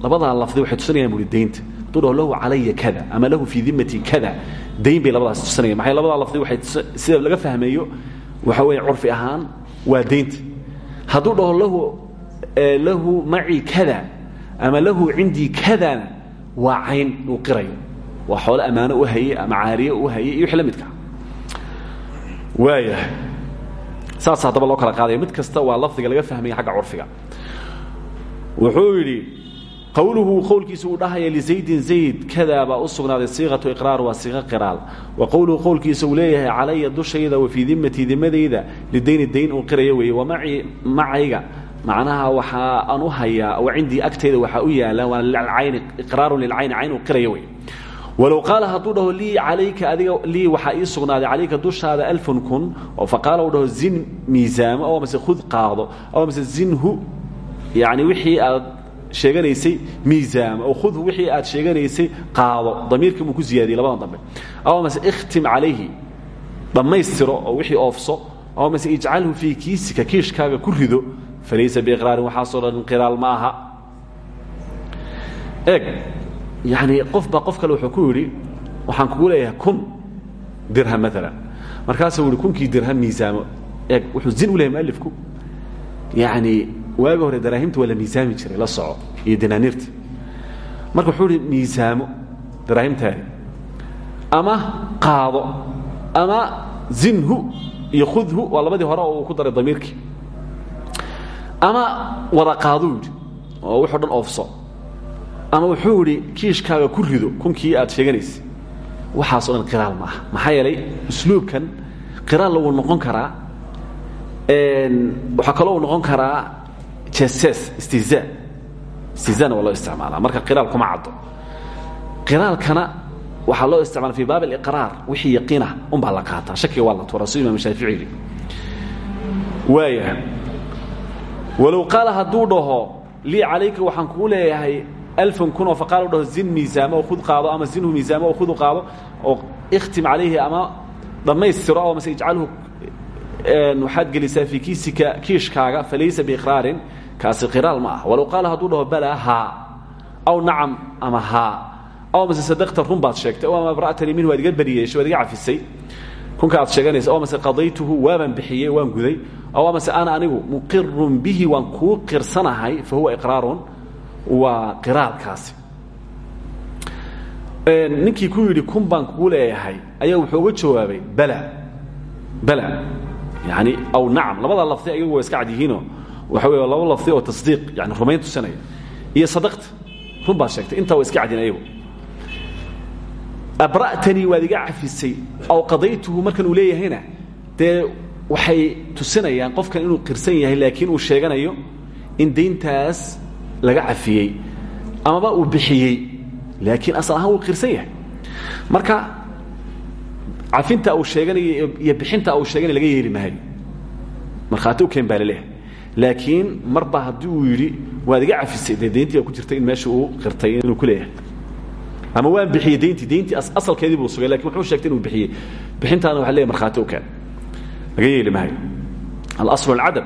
labadaa lafdi waxay tusinayaan buri daynta. Hadduu dhaho lahu calaya kada ama lahu fii dimati kada dayn bay labadaas tusinayaan. Maxay labadaa lafdi waxay sida laga fahmeeyo waxa weeye curfi ahaan waa daynta hadduu dhaho lahu lahu maci kada ama lahu cindii kadana waa cayn uu qirayo. Waa xoole u haye ama u haye iyo midka. Waayahay. Saas haddaba kala qaadaya mid kasta waa lafdiga laga fahmaya xagga curfiga. Wuxuu yidhi qowluhu qowlkiisa uu dhahaya lizaydin zayd kadaa baa u sugnaaday siiqatu iqraar waa siiqo qiraal. Wa qowluhu qowlkiisa uu leeyahay calaya dushayda wa fii dimatii dimadayda lidayni dayn uu qiraya weeye wa maci macayga. Macnaha waxaa aan u hayaa oo cindii agtayda waxaa u yaalla waa lilcayni iqraarun lilcayni cayn uu qiraya wey walow qaala hadduu dhaho lii calayka adiga lii waxaa ii sugnaaday calayka dushaada alfun kun. Oo faqaala uu dhaho zin miisaamo oo mase khud qaado oo mase zinhu yani wixii aad sheeganaysay miisaamo oo khudhu wixii aad sheeganaysay qaado. Damiirkii muu ku ziyaadiyey labadan dambe. Oo mase ikhtim calayhi. Dhammaystiro oo wixii oofso. Oo mase ijcalhu fii kiisika kiishkaaga ku rido. Falaysa biiqraarin waxaasoo dhan qiraal ma aha. Eeg yani qofba qof kale wuxuu ku yidhi waxaan kugu leeyahay kun dirham maalan markaasuu yihi kunkii dirham miisaamo. Eeg wuxuu zin u lehay mualifku yani waagi hore daraahimta waa la miisaami jiray la soco iyo dinaaniirta marka wuxuu ihi miisaamo daraahimtaadi ama qaado ama zinhu iyo khudhu waa labadii hore oo uu ku daray damiirkii ama wada qaaduu yidhi oo wuxuu dhan oofso. Ama wuxuu idhi kiishkaaga ku rido kunkii aad sheeganaysay waxaasoo dhan qiraal ma aha. Maxaa yeelay usluubkan qiraalla wuu noqon karaa waxaa kaloo uu noqon karaa jeses istihzaa istihzaana waa loo isticmaalaa. Marka qiraal kuma caddo. Qiraalkana waxaa loo isticmaala fii baab aliqraar wixii yaqiinah unbaa la qaataa shakiga waa la tuuraa suu imaam shaafici yidhi waaya walow qaala hadduu dhaho lii calayka waxaan kugu leeyahay alfan kun oo faqaal u dhaho zin miisaamo oo khud qaado ama zinhu miisaamo oo khudu qaado oo ikhtim calayhi ama dhammaystiro oo mase ijcalhu waxaad gelisaa fii kiisika kiishkaaga falaysa biiqraarin kaasi qiraal ma ah walow qaala hadduu dhaho balaa haa aw nacam ama haa aw mase sadaqta run baad sheegtay. O ama bra'tanii min waad iga waad iga cafisay. Aad sheeganaysa oo mase qadaytuhu waabaan bixiyey waan guday. Oo mase ana anigu muqirun bihi waan kuu qirsanahay fa huwa iqraarun. Waa qiraalkaasi ninkii ku yidhi kun baan kugu leeyahay ayaa wuxuu uga jawaabay bala bala. Yani aw nacam labada lafdi ayagu iska cad yihiinoo waxa wey laba lafdi oo tasdiiq yani rumayn tusinaya. Iyo sadaqta run baad sheegtay intaa waa iska cadin ayagu. Abra'tanii waad iga cafisay aw qadaytuhu markan uu leeyahayna dee waxay tusinayaan qofkan inuu qirsan yahay laakiin uu sheeganayo in dayntaas laga cafiyey amaba uu bixiyey laakiin asal ahaan wuu qirsan yahay. Marka cafinta uu sheeganayo iyo bixinta uu sheeganay laga yeeli maayo markhaati u keen baa la leeyahay laakiin marba haddii uu yidhi waad iga cafisay dee dayntii baa ku jirta in meesha uu qirtay inuu ku leeyahay. Ama waan bixiyey dayntii dayntii asalkeedii buu sugay laakiin wuxuu sheegtay inuu bixiyey. Bixintaana waxa leeyahy markhaati u keen. Laga yeeli maayo alaslu alcadam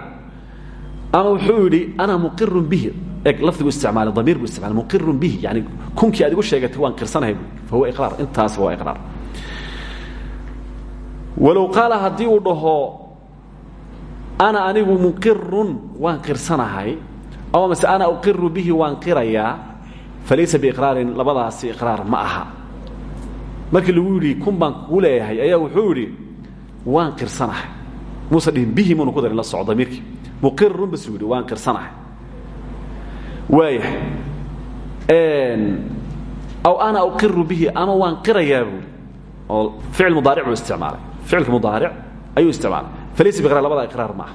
ama wuxuu yidhi ana muqirun bihi. Eg lafdigu isticmaala damiir buu isticmaala muqirun bihi. Yani kunkii aad igu sheegatay waan qirsanahay bu fa huwa iqraar. Intaasba waa iqraar. Walow qaala haddii uu dhaho ana anigu muqirun waan qirsanahay. Ama mase ana uqiru bihi waan qirayaa falaysa biiqraarin labadaasi iqraar ma aha. Markii lagu yidhi kun baan kugu leeyahay ayaa wuxuu yidhi waan qirsanahay. Muusa dhihin bihi muuna ku darin la soco damiirkii muqirun basuu yidhi waan qirsanahay. Waayahay aw ana uqiru bihi ama waan qirayaa buui oo ficil mudaaric buu isticmaalay. Ficilka mudaaric ayuu isticmaalay labada iqraar ma aha.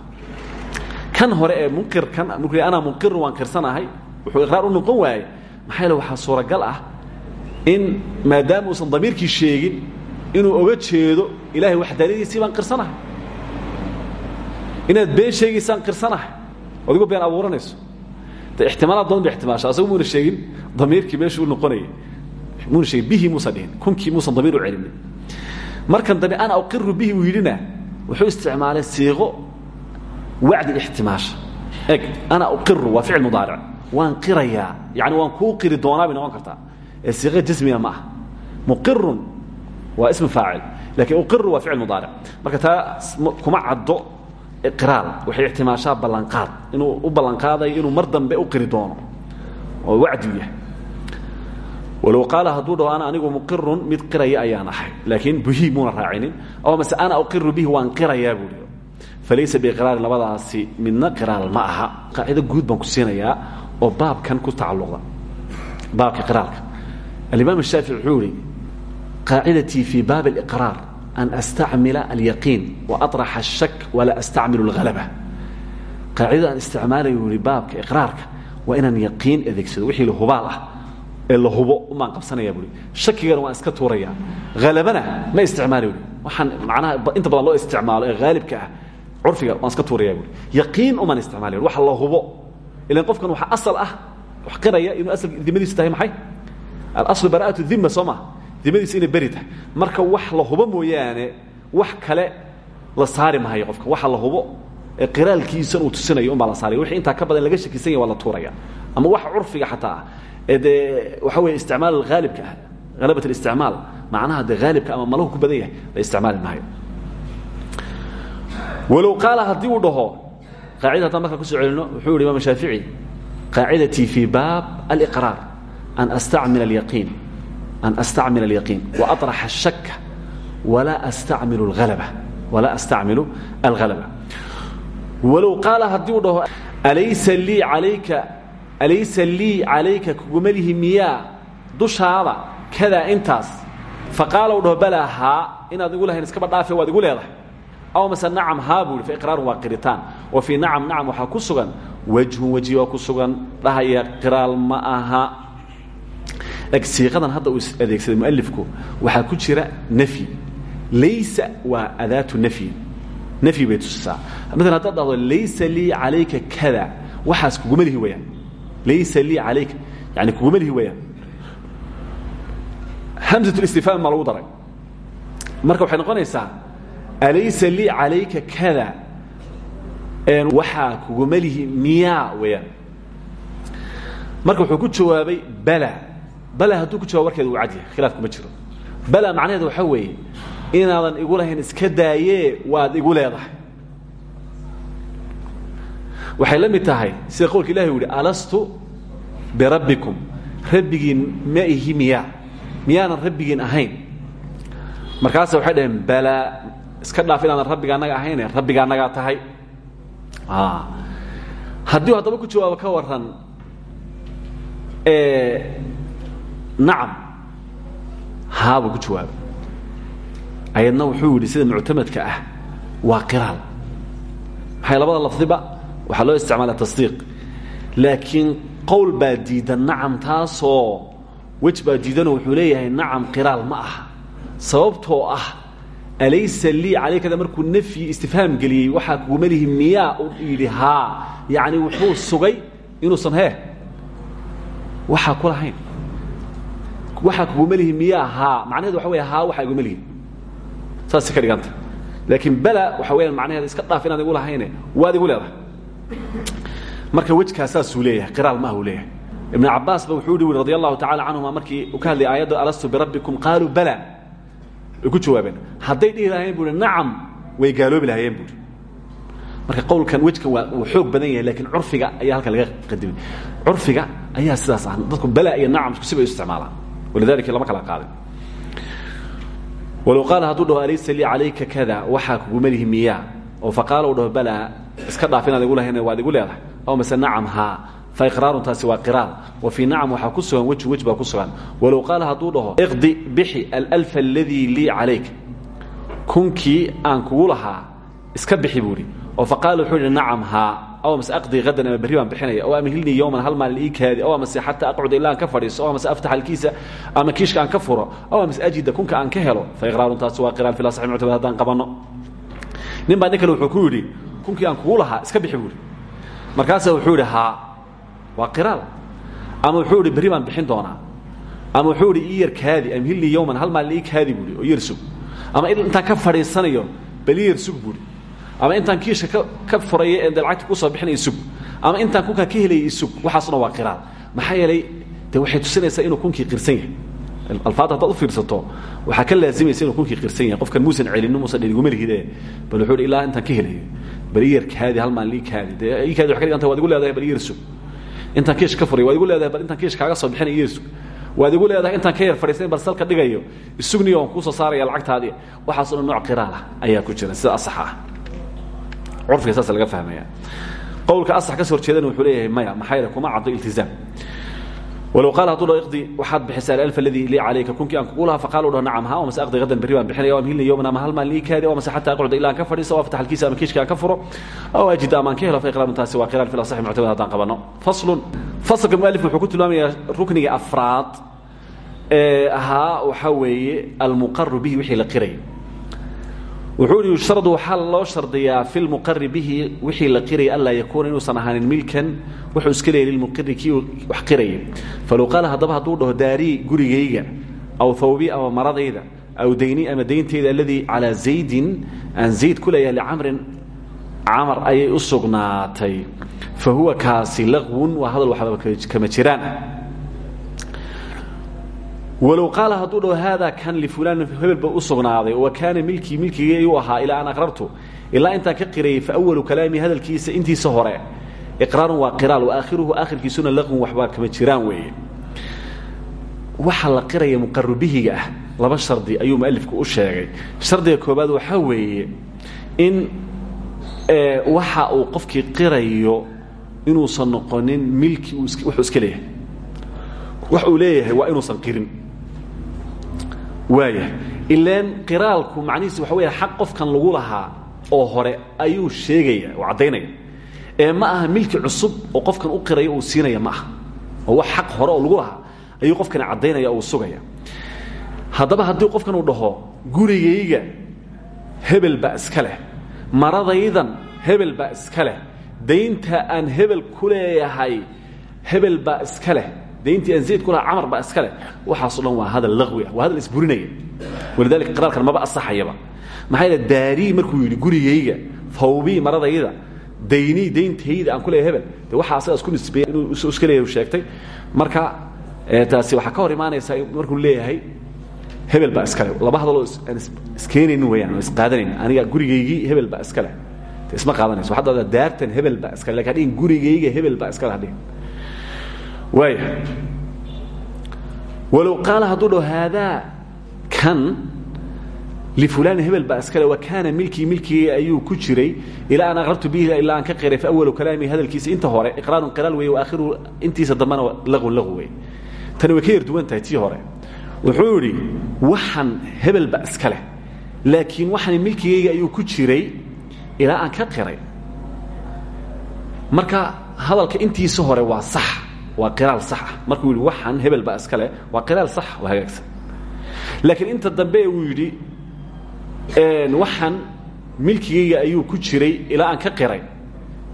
Kan hore ee muqirkan markuu ana muqirun waan qirsanahay wuxuu iqraar u noqon waayey maxaa yeele waxaa suuragal ah in maadaama uusan damiirkii sheegin inuu oga jeedo ilahay waxdaanadiisii baan qirsanahay inaad been sheegaysaan qirsanahay ood igu been abuuranayso. De ixtimaalaad badan ba ixtimaasha asagu muuna sheegin damiirkii meeshuu u noqonayay. Muuna sheegin bihi muusan dhihin kunkii muusan damiir u celinin markan dambe ana uqiru bihi uu yidhina wuxuu isticmaalay siiqo wacdi ixtimaasha eg ana uqiru waa ficil mudaaric. Waan qirayaa yani waan kuu qiri doonaa bay noqon kartaa. Ee siiqa jasmiga ma ah muqirun waa ism faacil lakiin uqiru waa ficil mudaaric. Marka taa kuma caddo iqraal waxay ixtimaashaa ballanqaad. Inuu u ballanqaadayo inuu mar dambe u qiri doono. Oo wacdiu yahay walow qaala hadduu dhaho ana anigu muqirun mid qiraya ayaan ahay laakiin buhi muuna raacinin ama mase ana uqiru bihi waan qirayaa buui falaysa biqiraarin labadaasi midna qiraar ma aha qaacido guud baan ku siinayaa oo baabkan ku tacalluqda baabka qiraarka alimaam shaafici wuxuu ihi qaacidatii fii baab aliqraar an astacmila alyaqiin wa aطraxa ashak walaa astacmilu alhalaba qaacidada aan isticmaalayo uhi baabka iqraarka waa inaan yaqiin adeegsado wixii hubaal ah ee la hubo umaan qabsanaya buui shakigana waan iska tuuraya halabana ma isticmaali buui waxaan macnaha inta badan loo isticmaalo ee haalibka ah. Curfiga waan iska tuuraya buui yaqiin umaan isticmaali wax la hubo. Ilan qofkan waxa asal ah wax qiraya inuu asal dimadiisu tahay maxay? Alaslu bara'atu dhimma soo maa dimadiisu inay beri tahay. Marka wax la hubo mooyaane wax kale la saari mahayo qofka. Waxa la hubo ee qiraalkiisan uu tusinayo unbaa la saaraya wixii intaa ka badan laga shakisan yahy waa la tuuraya ama waxa curfiga xataa ah dee waxa weeye isticmaal haalibka ah halabat اlisticmaal macnaha dee haalibka ama malahu ku badan yahay la isticmaali maayo walow qaala haddii uu dhaho qaacida haddaan markaa kusoo celino wuxuu yihi imam shaafici qaacidatii fii baab aliqraar an astacmil alyaqiin an astacmil alyaqiin waaطraxa الshaka walaa astacmilu اlhalaba walaa astacmilu alhalaba walow qaala haddii uu dhaho alaysa lii alayka alaysa lii calayka kuguma lihi miyaa dushaada kadaa intaas faqaala u dhaho balaa lahayn iskaba dhaafe waad igu leedahay aw mase nacam haa buu ihi faiqraarun waa wa fii nacam nacam waxaa ku sugan wajhun weji sugan dhahaya qiraal ma aha siiqadan hadda uu adeegsaday mualifku waxaa ku jira nafyi laysa waa adaatu nafyi nafyi bay tusisaa maalan haddaad laysa lii calayka kada waxaas kuguma lihi laysa lii calayka yani kuguma lihi wayaan hamsat listifhaam maa lagu daray marka waxay noqonaysaa alaysa lii calayka kada waxaa kuguma lihi miyaa weyaan marka wuxuu ku jawaabay bala bala hadduu ku jawab warkeeda uu cadyahay khilaaf kuma jiro bala macnaheeda waxaa weeye inaadan igu lahayn iska daayee waad igu leedahay waxay la mid tahay. Sida qowlka ilahi u yihi alastu birabbikum? Rabbigiin ma ihi miyaa. Miyaanan rabbigiin ahayn. Markaasa waxay dhaheen balaa iska dhaaf inaadan rabbiga annaga ahayne rabbiga annagaa tahay. Haddii u haddaba ku jawaabo ka waran nacam. Haabuu ku jawaabay. Ayadna wuxuu yidhi sida muctamadka ah waa qiraal. Maxay labada lafdiba waxaa loo isticmaala tasdiiq. Laakiin qowl baa diidan nacam taasoo wej baa diidanoo wuxuu leeyahay nacam qiraal ma aha. Sababtoo ah alaysa lii calaykada markuu nafyi istifhaam geliyey waxaa kuguma lihi miyaa u yidhi haa. Yacni wuxuu sugay inuusan hee waxaa ku lahayn. Waxaa kuguma lihi miyaa haa. Macnaheedu waxa wey haa waxaa iguma lihi saasay ka dhiganta. Laakiin bala waxa weyaan macnaheeda iska dhaaf inaad igu lahayne waad igu leedahay marka wejkaa saasuu leeyahay qiraal ma ah uu leeyahay. Ibn cabaas ba wuxuu hi radi allahu tacala canhuma markii uu ka hadlayay aayadda alastu birabbikum qaaluu bala. Way ku jawaabeen hadday dhihi lahayeen buui nacam. Way gaaloobi lahayeen buui marka qowlkan wejkan waa uu xoog badan yahay lakiin curfiga ayaa halkan laga qadimay curfiga ayaa sidaas ah. Dadku bala iyo nacam isku si bay u isticmaalaan. Walidalika lama kala qaadin. Walow qaala hadduu dhaho alaysa lii calayka kada waxaa kuguma lihi miyaa. Oo faqaala u dhaho balaa iska dhaaf inaad igu lahayn waad igu leedahay. Aw mase nacam haa faiqraarun taasi waa qiraal wa fii nacam waxaa ku sugan wejhu wej baa ku sugan. Walow qaala hadduu dhaho iqdi bixi alalfa aladii lii calayk. Kunkii aan kugu lahaa iska bixi buuhi oo faqaala wuxuu yidhi nacam haa aw mase aqdii hadan ama berri baan bixinaya. Oo amhilnii yowman hal maalin ii kaadi. Aw amase xataa aqcuda ilaa aan ka fadhiiso. Aw amase aftax alkiisa ama kiishka aan ka furo. Aw amase ajida kunka aan ka helo. Faiqraarun taasi waa qiraal fil asaxi muctamad haddaan qabanno nin baa nin kale wuxuu ku yidhi kunkii aan kugu lahaa iska bixi buuhi markaasaa wuxuu yidhi haa waa qiraal. Ama wuxuu idhi berri baan bixin doonaa. Ama wuxuu idhi ii yar kaadi amhilnii yowman hal maalin ii kaadi buuhi oo yar sug. Ama intaan ka fadhiisanayo bal ii yar sug buuhi ama intaan kiishka ka ka furaya ee lacagta ku soo bixinaya sug. Ama intaan kunkaa ka helaya isug waxaasna waa qiraal. Maxaa yeelay de waxay tusinaysaa inuu kunkii qirsan yahay. Alfaada haddaad u fiirsato waxaa ka laazimaysa inuu kunkii qirsan yahay. Qofkan muusan celinin muusan dhiniguma lihide bal wuxuu ilaa intaan ka helayo iyar kaadi hal maalin kaadi dee ii kaadi waxay ka dhiganta waad igu leedahay bal iyar sug intaan kiish ka furay waad igu leedahay bal intaan kiish kaaga soo bixinay iyar sug waad igu leedahay intaan ka yar fadhiisan bal salka dhigayo isugniyo aan kuusoo saaraya lacagtaadii. Waxaasoo dhan nooc qiraalah ayaa ku jira sida asaxa ah. Curfiga saasa laga fahmaya qowlka asax ka soo horjeedana wuxuu leeyahay maya maxaa yeele kuma caddo iltizaam walow qaal hadduu dho iqdi waxaad bixisaa alf aladii lii calayka kunkii aan kugu lahaa faqaal u dhaho nacam ha mase aqdi gadan berri baan bixinaya waa mhilna yowman ama hal maalin ii kaadi oo mase xataa aqcuda ilaa aan ka fadhiiso oo aftax alkiisa ama kiishka aan ka furo aw ajid ama aan ka helo fa iqraamun taasi waa qiraan fil asaxi muctamad haddaan qabanno faslun faslka mualif wuxuu ku tilmaamayaa rukniga afraad ee ahaa waxaa weeye almuqaru bihi wixii la qirayay wuxuu ihi yushradu waxaa loo shardiyaa fi lmuqari bihi wixii la qiraya anlaa yakuuna inuusan ahaanin milkan. Wuxuu iska leeyay lilmuqiri wax qiraya falow qaala haddaba hadduu dhaho daarii gurigayga aw thawbi ama maradayda aw dayni ama dayntayda aladii calaa zaydin aan zayd ku leeyahay licamrin camar ayay u sugnaatay. Fa huwa kaasi laqwun waa hadal waxba kama jiraan walow qaala hadduu dhaho haadaa kan lifulaan hebelba u sugnaaday wa kaana milkii milkigii ayuu ahaa ilaa an aqrartu ilaa intaan ka qirayay fa awalu kalaami hadalkiisa intiisa hore iqraarun waa qiraal wa aakhiruhu aakhirkiisuna laqwun waxbaa kama jiraan weeye. Waxa la qiraya muqarubihiga ah laba shardi ayuu mualifku u sheegay. Shardiga koobaad waxaa weeye in waxa uu qofkii qirayo inuusan noqonin milki wuxuu iska leeyahay. Wax leeyahay waa inuusan qirin waaya ilaan qiraalku macnihiisu waxa weya xaq qofkan lagu lahaa oo hore ayuu sheegaya oo caddaynaya. Ee ma aha milki cusub oo qofkan u qiraya uu siinaya ma aha. Oo wax xaq hore oo lagu lahaa ayuu qofkani caddaynaya uu sugaya. Haddaba haddii qofkan uu dhaho gurigayga hebel baa iska leh maradaydan hebel baa iska leh daynta aan hebel ku leeyahay hebel baa iska dayntii aan zayd ku lahaa camar baa iska leh. Waxaaso dhan waa hadal laqwi ah waa hadal isburinaya. Walidalika qiraalkan maba asaxayaba maxaa yeele daarii markuu yidhi gurigayga thawbii maradayda daynii dayntayda aan ku leeyahay hebel de waxaa asaga isku nisbeeyey inuu iska leeyahay sheegtay. Marka taasi waxaa ka hor imaanaysaa markuu leeyahay hebel baa iska leh. Laba hadaloo aan iskeenaynin weyaan oo isqaadanaynin aniga gurigaygii hebel baa iska leh. De isma qaadanayso. Dhahdaa daartan hebel baa iska leh laakiin hadhihin gurigayga hebel baa iska leh hadhihin waaya walow qaala hadduu dhaho haadaa kan lifulaan hebel baa iskale wa kaana milkii milkigii ayuu ku jiray ilaa an aqrartu bihi ilaa aan ka qiray fa awalu kalaami hadalkiisa inta hore iqraarun qiraal weeye wa aakhiruhu intiisa dambana laqwun laqw weeye. Tani way ka yar duwan tahay tii hore. Wuxuu idhi waxan hebel ba iska leh laakiin waxan milkigayga ayuu ku jiray ilaa aan ka qiray marka hadalka intiisa hore waa sax waa qiraal sax ah. Markuu yidhi waxan hebel baa iska leh. Waa qiraal sax oo hagaagsan. Laakiin inta dambe uu yidhi waxan milkigayga ayuu ku jiray ilaa aan ka qiray.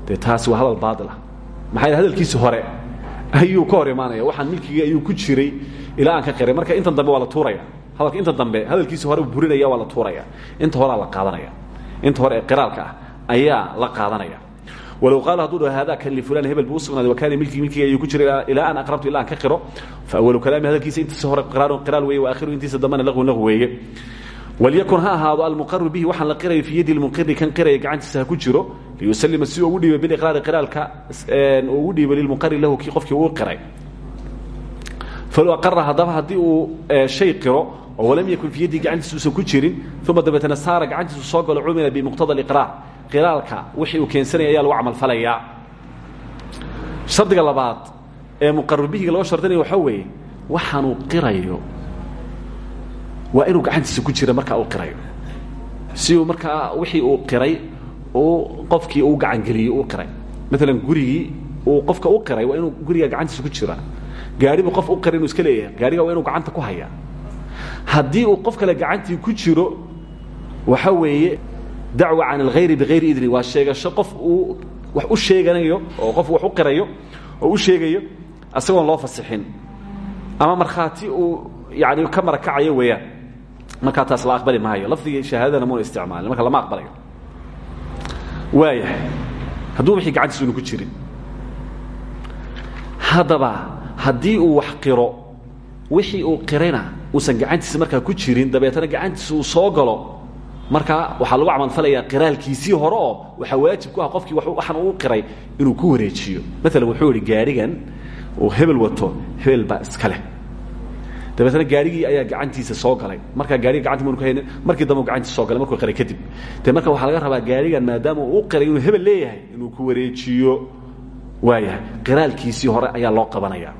Dee taasi waa hadal baail ah. Maxaa hadalkiisi hore? Ayuu ka hor imaanaya. Waxaan milkigayga ayuu ku jiray ilaa aan ka qiray. Marka intan dambe waa la tuuraya. Hadalka inta dambe hadalkiisi hore burinaya waa la tuuraya. Inta horea la qaadanaya. Inta hore ee qiraalka ah ayaa la qaadanaya walow qaala hadduu dhaho haadaa kan lifulaan hebel buu u sugnaaday wa kaana milkii milkiga ayuu ku jiray ilaa an aqrabtu ilaa aan ka qiro fa awalu kalaami hadalkiisa intiisa hore qiraarun qiraal weeye wa aakhiru intiisa dambena laqwun laqw weeye walyakun ha ahaado almuqaru bihi waxaan la qirayo fii yadi lmuqiri kan qiraya gacantiisa ha ku jiro liyusalima si ugu dhiiba biliqraari qiraalka ugu dhiibo lilmuqari lahu kii qofkii uu qiray falow aqara haddaba haddii uu shay qiro oo walam yakun fii yadii gacantiisa uusan ku jirin uma dabeetana saara gacantiisu soo galo cumila bimuqtada liqraar qiraalka wixii uu keensanaya ayaa lagu camalfalayaa shardiga labaad ee muqaru bihiga loo shardinaya waxaa weeye waxaanuu qirayo. Waa inuu gacantiisa ku jira markaa uu qirayo. Si uu markaa wixii uu qiray uu qofkii uu gacangeliyo uu qiray. Maalan gurigii uu qofka u qiray waa inuu guriga gacantiisa ku jira. Gaaribu qof u qiray inuu iska leeyahay. Gaariga waa inuu gacanta ku hayaa. Haddii uu qof kale gacantii ku jiro waxa weeye dacwa can alhayri bihayri idni waa sheegasho qof uu wax u sheeganayo oo qof wax u qirayo oo u sheegayo isagoon loo fasixin ama markhaati uu yani ka marakacayo weeyaan markaa taas la aqbali maayo lafdigii shahaadadana muna isticmaalin marka lama aqbalayo waaya hadduu wixii gacantiisa una ku jirin haddaba haddii uu wax qiro wixii uu qirayna uusan gacantiisa markaa ku jirin dabeetana gacantiisa uu soo galo markaa waxaa lagu camalfalayaa qiraalkiisii hore oo waxaa waajib ku ah qofkii waxaan uu qiray inuu ku wareejiyo. Maalan wuxuu idhi gaadhigan uu hebel wato hebel baa iska leh. Dabeetna ayaa gacantiisa soo galay. Markaa gaariga gacanta manu ka haynin markii dambe gacantiisa soo galay markuu qiray kadib. De marka waxaa laga rabaa gaarigan maadaama uu qiray inuu hebel leeyahay inuu ku wareejiyo. Waayahay qiraalkiisii hore ayaa loo qabanaya.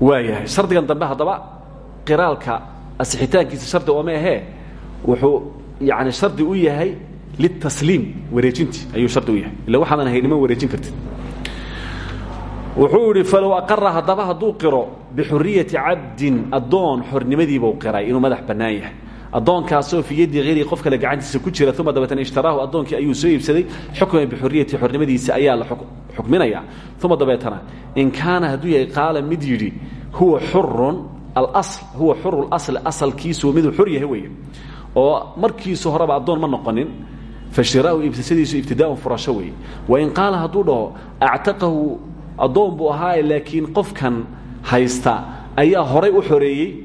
Waayahay shardigan dambe haddaba qiraalka asixitaankiisa shardi ooma ahee wuxuu yani shardi u yahay litasliim wareejintii ayuu shardi u yahay. Illa waxaadan haynima wareejin kartid. Wuxuu idhi falow aqara haddaba hadduu qiro bixuriyati cabdin addoon xornimadiibuu qiray inuu madax bannaan yahay. Addoonkaasoo fii yaddi hayrii qof kale gacantiisa ku jira uma dabeetana ishtaraahu addoonkii ayuu soo iibsaday xukman bixuriyati xornimadiisa ayaa la xukminaya uma dabeetana in kaana hadduu yahay qaala mid yidhi huwa xurun alasl huwa xuru lasl asalkiisu miduu xor yahay weeye oo markiisu horeba addoon ma noqonin fashiraau iibsashadiisu ibtidaaun furasho weeye. Wain qaala hadduu dhaho actaqahu addoon buu ahaaye laakiin qofkan haysta ayaa horay u xoreeyey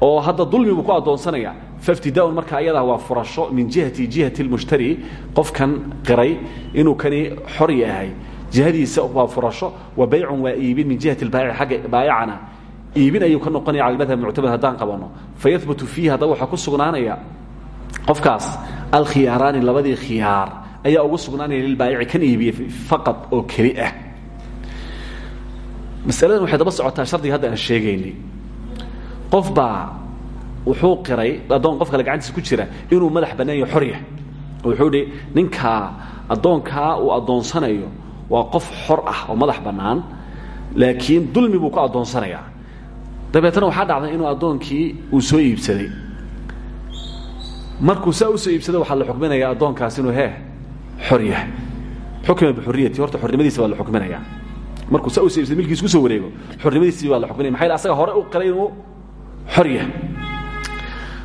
oo hadda dulmi buu ku addoonsanaya faftidaaun marka ayadaa waa furasho min jihati jihati lmushtari qofkan qiray inuu kani xor yahay. Jihadiisa waa furasho wa baycun waa iibin min jihati lbaayici xagga baayacana iibin ayuu ka noqonaya cala madhab muctamad haddaan qabanno. Fayahbutu fiihi haddaba waxaa ku sugnaanaya qofkaas alkhiyaaraani labadii khiyaar ayaa ugu sugnaanaya lilbaayici kan iibiyey faqad oo keli ah. Masaladan waxay daba socotaa shardiga hadda aan sheegaynay. Qof baa wuxuu qiray addoon qof kale gacantiisa ku jira inuu madax bannaan yaho xorya. Oo wuxuu idhi ninkaa addoonkaa uu addoonsanayo waa qof xor ah oo madax bannaan laakiin dulmi buu ku addoonsanayaa dabeetana waxaa dhacday inuu addoonkii uu soo iibsaday. Markuu saa u soo iibsaday waxaa la xukminayaa addoonkaas inuu hee xor yahay. Xukima bixuriyati horta xornimadiisa baa la xukminayaa markuu saa u soo iibsaday milkiis ku soo wareego xornimadiisii baa la xukminaya. Maxaa asaga hore u qiray inuu xor yahay?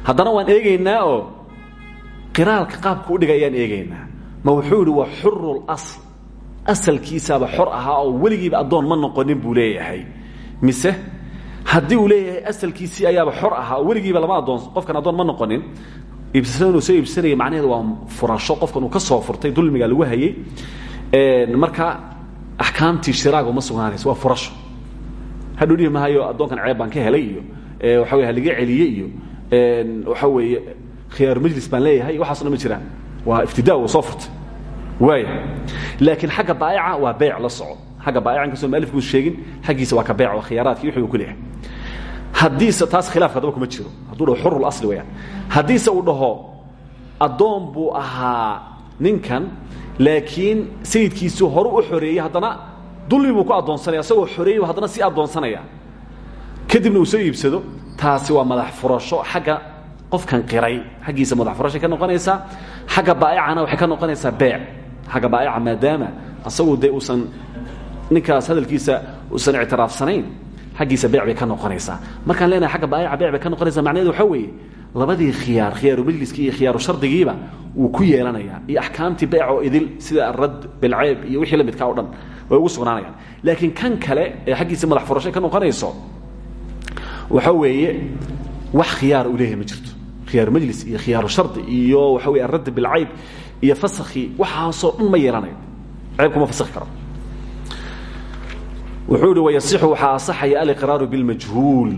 Haddana waan eegaynaa oo qiraalka qaabka u dhigay ayaan eegaynaa. Ma wuxuu yidhi waa xuru lasl asalkiisaaba xor ahaa oo weligiiba addoon ma noqonin buu leeyahay. Mise haddii uu leeyahay asalkiisii ayaaba xor ahaa oo lama addoon qofkan addoon ma noqonin. Iibsashada inuu soo iibsanaya macnaheedu waa furasho qofkan uu ka soo furtay dulmiga lagu hayay. Marka axkaamtii shiraaga uma sugnaanayso waa furasho. Hadhuu dhihi mahayo addoonkan ceeb baan ka helay iyo waxa wey haliga celiyey iyo waxa weeye khiyaaru majlis baan leeyahay waxaaso dhan ma jiraan. Waa iftidaa uu soo furtay. Waaya laakiin xagga baa'ica waa beyc la soco xagga baa'ica inkastoo mualifku sheegin xaggiisa waa ka waa khiyaaraadki wixii uu ku leeyahay. Haddiise taas khilaafka daba kuma jiro. Hadduu dhaho xurul asli weyaan haddiise uu dhaho addoon buu ahaa ninkan laakiin sayidkiisuu horu u xoreeyey haddana dulmi buu ku addoonsanaya asagoo xoreeyey haddana sii addoonsanaya kadibna uu soo iibsado taasi waa madax furasho xagga qofkan qiray. Xaggiisa madax furashay ka noqonaysaa xagga baa'icana waxay ka noqonaysaa beec. Xagga baa'ica maadaama asagu dee uusan ninkaas hadalkiisa uusan ictiraafsanayn xaggiisa beec bay ka noqonaysaa. Markaan leenahay agga baa'ica beec bay ka noqonaysaa macnaheedu waxaa weeye labadii khiyaar khiyaaru majliskii iyo khiyaaru shardigiiba wuu ku yeelanayaa. Iyo axkaamtii beec oo idil sida arad bilceeb iyo wixii la midkaa o dhan way ugu sugnaanayaan. Laakiin kan kale ee xaggiisa madax furashay ka noqonayso waxa weeye wax khiyaar uu leeyahay ma jirto. Khiyaaru majlis iyo khiyaaru shardi iyo waxa weye aradd bilcayb iyo fasakhi waxaasoo dhan ma yeelanayo ceeb kuma fasakhi karo wuxuu ihi wayasixu waxaa asaxaya aliqraaru bilmajhuul.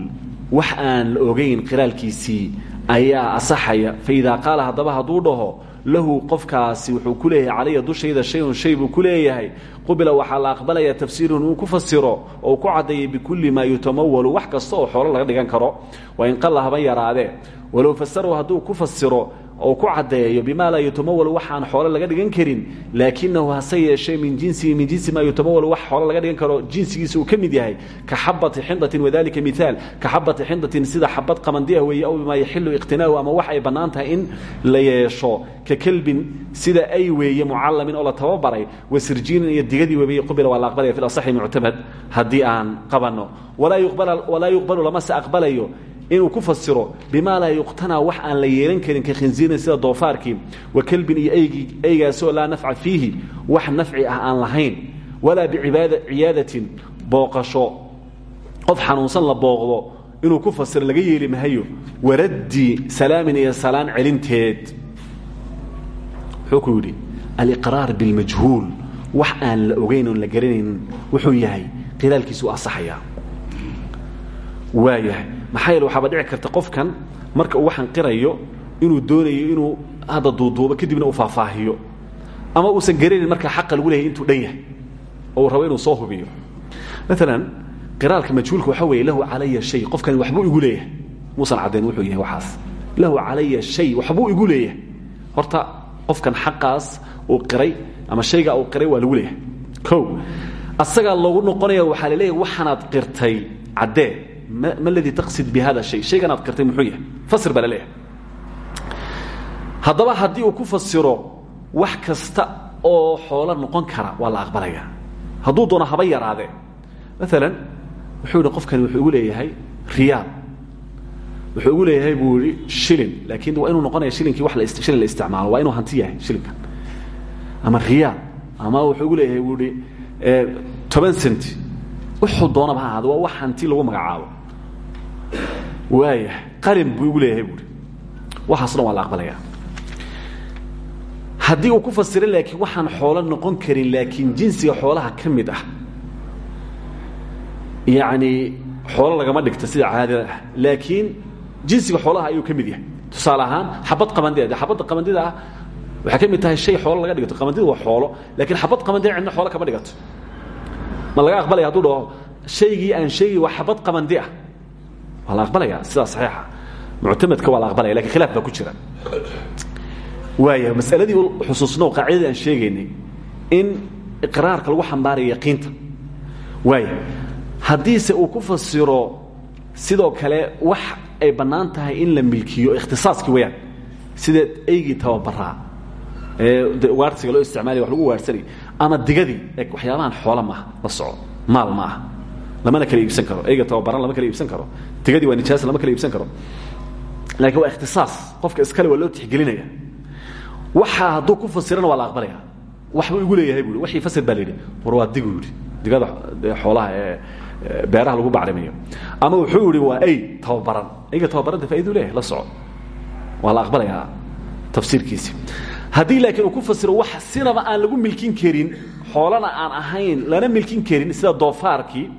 Wax aan la ogayn qiraalkiisii ayaa asaxaya. Faidaa qaala haddaba hadduu dhaho lahu qofkaasi wuxuu ku leeyahay calaya dushayda shayun shay buu ku leeyahay. Qubila waxaa la aqbalaya tafsiirun uu ku fasiro oo ku caddeeyay bikulli maa yutamawalu. Wax kasta oo xoolo laga dhigan karo. Waa in qalla haba yaraadee walow fasarahu hadduu ku fasiro oo ku caddeeyo bima laa yutamawalu waxaan xoolo laga dhigan karin laakinahu hase yeeshee min jinsihi min jinsi maa yutamawalu wax xoolo laga dhigan karo jinsigiisa uu ka yahay ka xabati xindatin wadalika miaal ka xabati xindatin sida xabad qamandiah weeye aw bimaa yaxilu iqtinaau ama wax ay bannaan in la yeesho ka kelbin sida ay weeye mucallamin oo la tababaray wasirjiinin iyo digadii weebeye qubila waa la aqbalaya fi asaxi muctamad haddii aan qabanno walaa yuqbalu lamase aqbalayo inuu ku fasiro bima laa yuqtanaa wax aan la yeelan karin ka khinziirin sida doofaarkii wa kelbin iyo eygii eygaasoo laa nafca wax nafci ah aan lahayn walaa biciyaadatin booqasho. Qof xanuunsan la booqdo inuu ku fasiro laga yeeli mahayo waraddi salaamin iyo salaan celinteed. Wuxuu ku yidhi aliqraar bilmajhuul wax aan la ogayn la garanaynin wuxuu yahay qiraalkiisu asaxayaa waayahay maxaa waxaaba dhici karta qofkan marka uu waxaan qirayo inuu doonayo inuu hadda duuduubo kadibna uu faahfaahiyo ama uusan garanayn markaa xaqa lagu leeyahay intuu dhan yahay oo uu soo hubiyo. Maalan qiraalka majhuulka waxaa weeye calaya shay. Qofkani waxbuu igu leeyahay. Muusan caddayn wuxuu yahay waxaas. Lahu calaya shay. Waxbuu igu leeyahay. Horta qofkan xaqaas uu qiray ama shaygaa uu qiray waa lagu leeyahay. O asagaa loogu noqonaya waxaa la leeyahay waxaanaad qirtay caddee ma ladii taqsid bi hada shay shayganaad qirtay muxuu yahay. Fasir baa la leeyahay. Haddaba haddii uu ku fasiro wax kasta oo xoolo noqon kara waa la aqbalaya. Hadduu doono haba yaraadee maalan wuxuu yidhi qofkani wuxuu igu leeyahay riyaal wuxuu igu leeyahay buu yihi shilin. Laakiin waa inuu noqonaya shilinkii wa shilin la isticmaalo. Waa inuu hanti yahay shilinkan. Ama riyaal ama wuxuu igu leeyahay buu ihi toban centi wuxuu doonaba ha ahaado waa wax hanti lagu magacaabo waayahay qalin buu igu leeyahay buuhi waxaaso dhan waa la aqbalaya. Haddii uu ku fasiro laakiin waxaan xoolo noqon karin laakiin jinsiga xoolaha ka ah. Yacni xoolo lagama dhigto sida caadada ah. Laakiin jinsiga xoolaha ayuu ka yahay. Tusaale ahaan xabad qabandida de xabadda ah waxay ka tahay shay xoolo laga dhigto qabandida waa xoolo laakiin xabad qabandida cidna xoolo kama dhigato. Ma laga aqbalaya haduu dhaho aan sheegay waa xabad qabandi waa la aqbalaya sidaa saxiixa. Muctamadka waa la aqbalaya laakiin khilaaf baa ku jira. Waaya masaladii xusuusno qaacidadii aan sheegaynay in iqraarka lagu xambaarayo yaqiinta. Waaya haddiise uu ku fasiro sidoo kale wax ay bannaan tahay in la milkiyo ikhtisaaskii wayaan sida eygii tababaraa ee ugaarsiga loo isticmaalaya wax lagu ugaarsanay ama digadii waxyaabahan xoola maaha la soco maal ma aha lamana kala iibsan karo. Eyga tababaran lama kala iibsan karo. Digadii waa nijaas lama kala iibsan karo. Laakiin waa ikhtisaas. Qofka iskale waa loo tixgelinaya. Waxaa hadduu ku fasirana waa la aqbalaya. Waxbuu igu leeyahay bui wixii fasir baa la yidhi. War waa digu yidhi. Digada xoolaha ee beeraha lagu bacrimiyo. Ama wuxuu yihi waa ey tababaran. Eyga tababaranta faaiduu leeyahay la soco waa la aqbalayaa tafsiirkiisi. Haddii laakiin uu ku fasiro wax sinaba aan lagu milkin karin xoolana aan ahayn lana milkin karin sida doofaarkii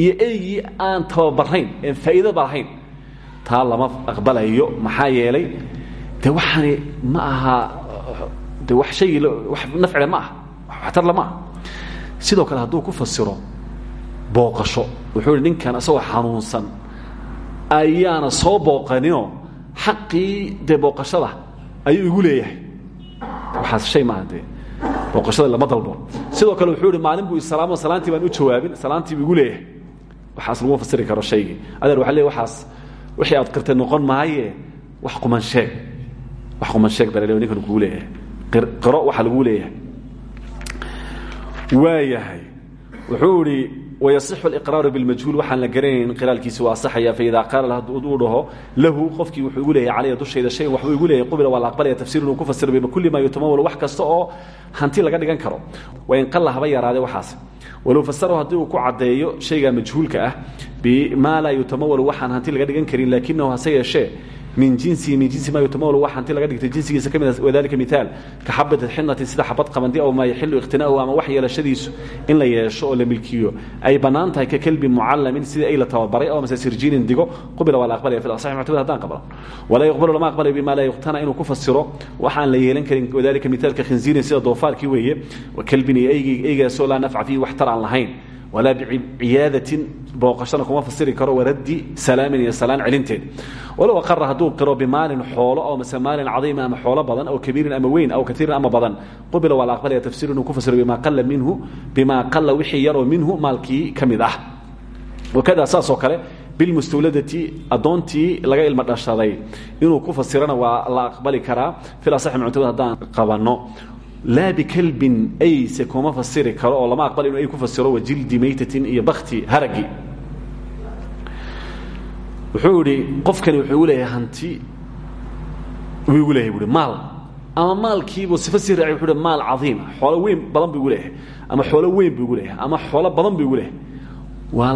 iyo eygii aan tababarayn een faa'iidaba lahayn. Taa lama aqbalayo maxaa yeelay de waxaani ma aha de wax shaygii wax nafcile ma aha waxtarle ma aha. Sidoo kale hadduu ku fasiro booqasho wuxuu hi ninkan isagoo xanuunsan ayaana soo booqaninoo xaqii dee booqashada ayuu igu leeyahay. Waxaas shay maaha dee booqashada lama dalbo sidoo kale wuxuu ihi maalin buu islaamo salaantii baan u jawaabin salaantii buu igu leeyahay waxaas laguma fasiri karo shaygii. Adeer waxa le waxaas wixii aad qirtay noqon maaye wax quman sheeg. Wax quman sheeg baa la ninkan kugu leeyahay. Qiro waxaa laguu leeyahay. Waayahay wuxuu idhi wayasixu aliqraaru bilmajhuul waxaan la garanayn qiraalkiisi waa asaxaya faidaa qaala hadduu dhaho lahu qofkii wuxuu igu leeyahay calaya dushayda shayan waxbuu igu leeyahay qubila waa la aqbalaya tafsir inuu ku fasiro bima kulli maa yutamawal wax kasta oo hanti laga dhigan karo. Wain qalla haba yaraade waxaas walow fasarahu haddii uu ku caddeeyo shayga majhuulka ah bimaa laa yutamawalu waxaan hanti laga dhigan karin laakinahu hase yeeshee min jinsihi min jinsi ma yutamawal wax hanti laga dhigtay jinsigiisa ka mid a wadalika miaal ka xabati xinatin sida xabad qabandi aw maa yaxilu ikhtinaahu ama wax yeelashadiisu in la yeesho oo la milkiyo. Ay bannaan tahay ka kelbi mucallamin sidii ay la tababaray oo mase sirjiinin digo qubila waa la aqbalaya fi asaxi muctamad haddaan qablo. Walaa yuqbalu lama aqbalayo bima laa yuqtana inuu ku fasiro waxaan la yeelan karin wadalika mitaalka khinziirin sida doofaarkii weeye wa kelbin iyo eygaasoo laa nafca fiihi wax tar aan lahayn walaa biciyaadatin booqashana kuma fasiri karo waraddi salaamin iyo salaan celinteed walow aqara hadduu qiro bimaalin xoolo oo mase maalin cadiima ama xoolo badan aw kabiirin ama weyn aw kaiirin ama badan qubila waa la aqbalaya tafsir inuu ku fasiro bima qala minhu bimaa qalla wixii yaroo minhu maalkii ka mid ah wakada saasoo kale bilmustawladati addoontii laga ilmo dhashaday inuu ku fasirana waa la aqbali karaa fil asaxi muctamad haddaan qabanno laa bikalbin ayse kuma fasiri karo oo lama aqbal inu ay ku fasiro wajildi maytatin iyo bakti haragi wuxuu idhi qofkani wuxuu igu leeyahay hanti wuu igu leeyahay buui maal ama maalkiibuu sifo sii raaciy wuxuu hi maal cadiima xoolo weyn badan buu igu leeyahay ama xoolo weyn buu igu leeyahay ama xoolo badan buu igu leeyahay waa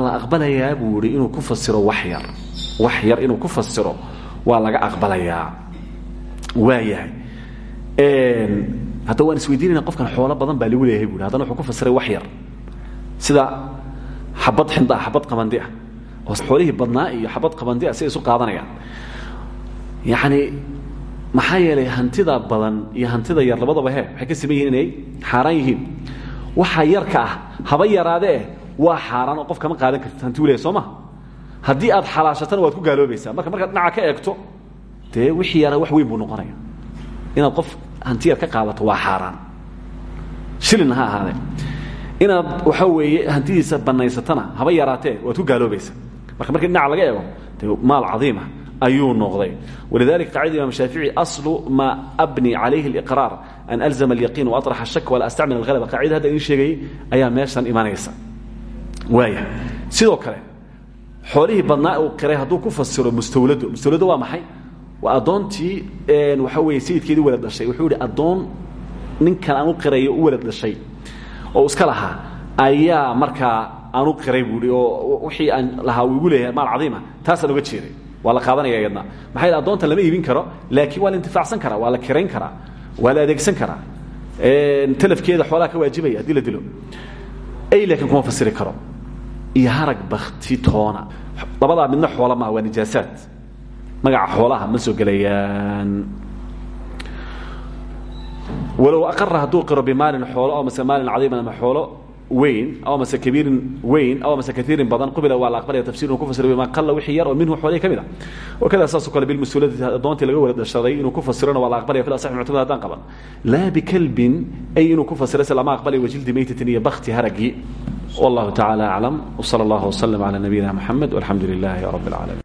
hadda waan isweydiinayna qofkan xoolo badan baa lagu leeyahay buui haddana wuxuu ku fasiray wax yar. Sida xabad xinda ah qabandi ah. Oo xoolihii badnaa iyo xabad qabandi ah ay isu qaadanayaan. Yacni maxaa yeelay hantida badan iyo hantida yar labadaba he waxay ka siman inay xaaraan yihiin. Waxa yarka ah haba yaraadee waa xaaraan qof kama qaadan kartid. Hanti u ma? Haddii aad xalaashatana waad ku gaaloobaysaa. Marka markaad dhinaca ka eegto dee wixii yaraa wax weyn buu noqonaya inaad qof hanti yar ka qaadato waa xaaraan. Shilin ha ahaadee. Inaad waxa weeye hantidiisa banaysatana haba yaraatee waad ku gaaloobaysa marka markii dhinaca laga eego maal cadiima ayuu noqday. Walidalika qacida imam shaafici aslu ma abni calayhi اliqraar an alzama alyaqiin waaطraxa shak wala astacmil alhalaba qacida hadda idin sheegayey ayaa meeshan imanaysa waaya. Sidoo kale xoolihii badnaa uu qiray hadduu ku fasiro mustawlado mustawlado waa maxay waa addoontii waxa weeye sayidkeedii walad dhashay. Wuxuu yihi addoon ninkan aan u qirayo u walad dhashay oo iska lahaa ayaa markaa aan u qiray buui oo wixii aan lahaa uu igu leeyahay maal cadiima taasaan uga jeeday. Waa la qaadanaya iyadna maxaa yidhi addoonta lama iibin karo laakiin waa la intifaacsan karaa waa la kirayn karaa waa la adeegsan karaa. Talafkeeda xoolaha ka waajibaya haddii la dilo. Ay laakiin kuma fasiri karo. Iyo harag bakti toona. Labadaa midna xoola maha waa nijaasaad magaca xoolaha ma soo gelayaan. Walow aqara hadduu qiro xoolo oo mase maalin cadiiman xoolo weyn aw mase kabiirin weyn aw mase kaiirin badan qubila waa la aqbalaya tafsir ku fasiro bima qalla wixii yar oo minhu xoolihii ka mid a wakada saasoo kale laga wada dhashaday inuu ku fasirona waa la aqbalaya fil asaxi muctamad haddaan qaban. Laa bikalbin ay inuu ku fasiro se lama aqbalaya wajildi meytatin iyo bakti haragii wallahu tacala aclam wsala allahu waslm cala nabiyina moxamed walxamdu lilaahi اlcaalamiin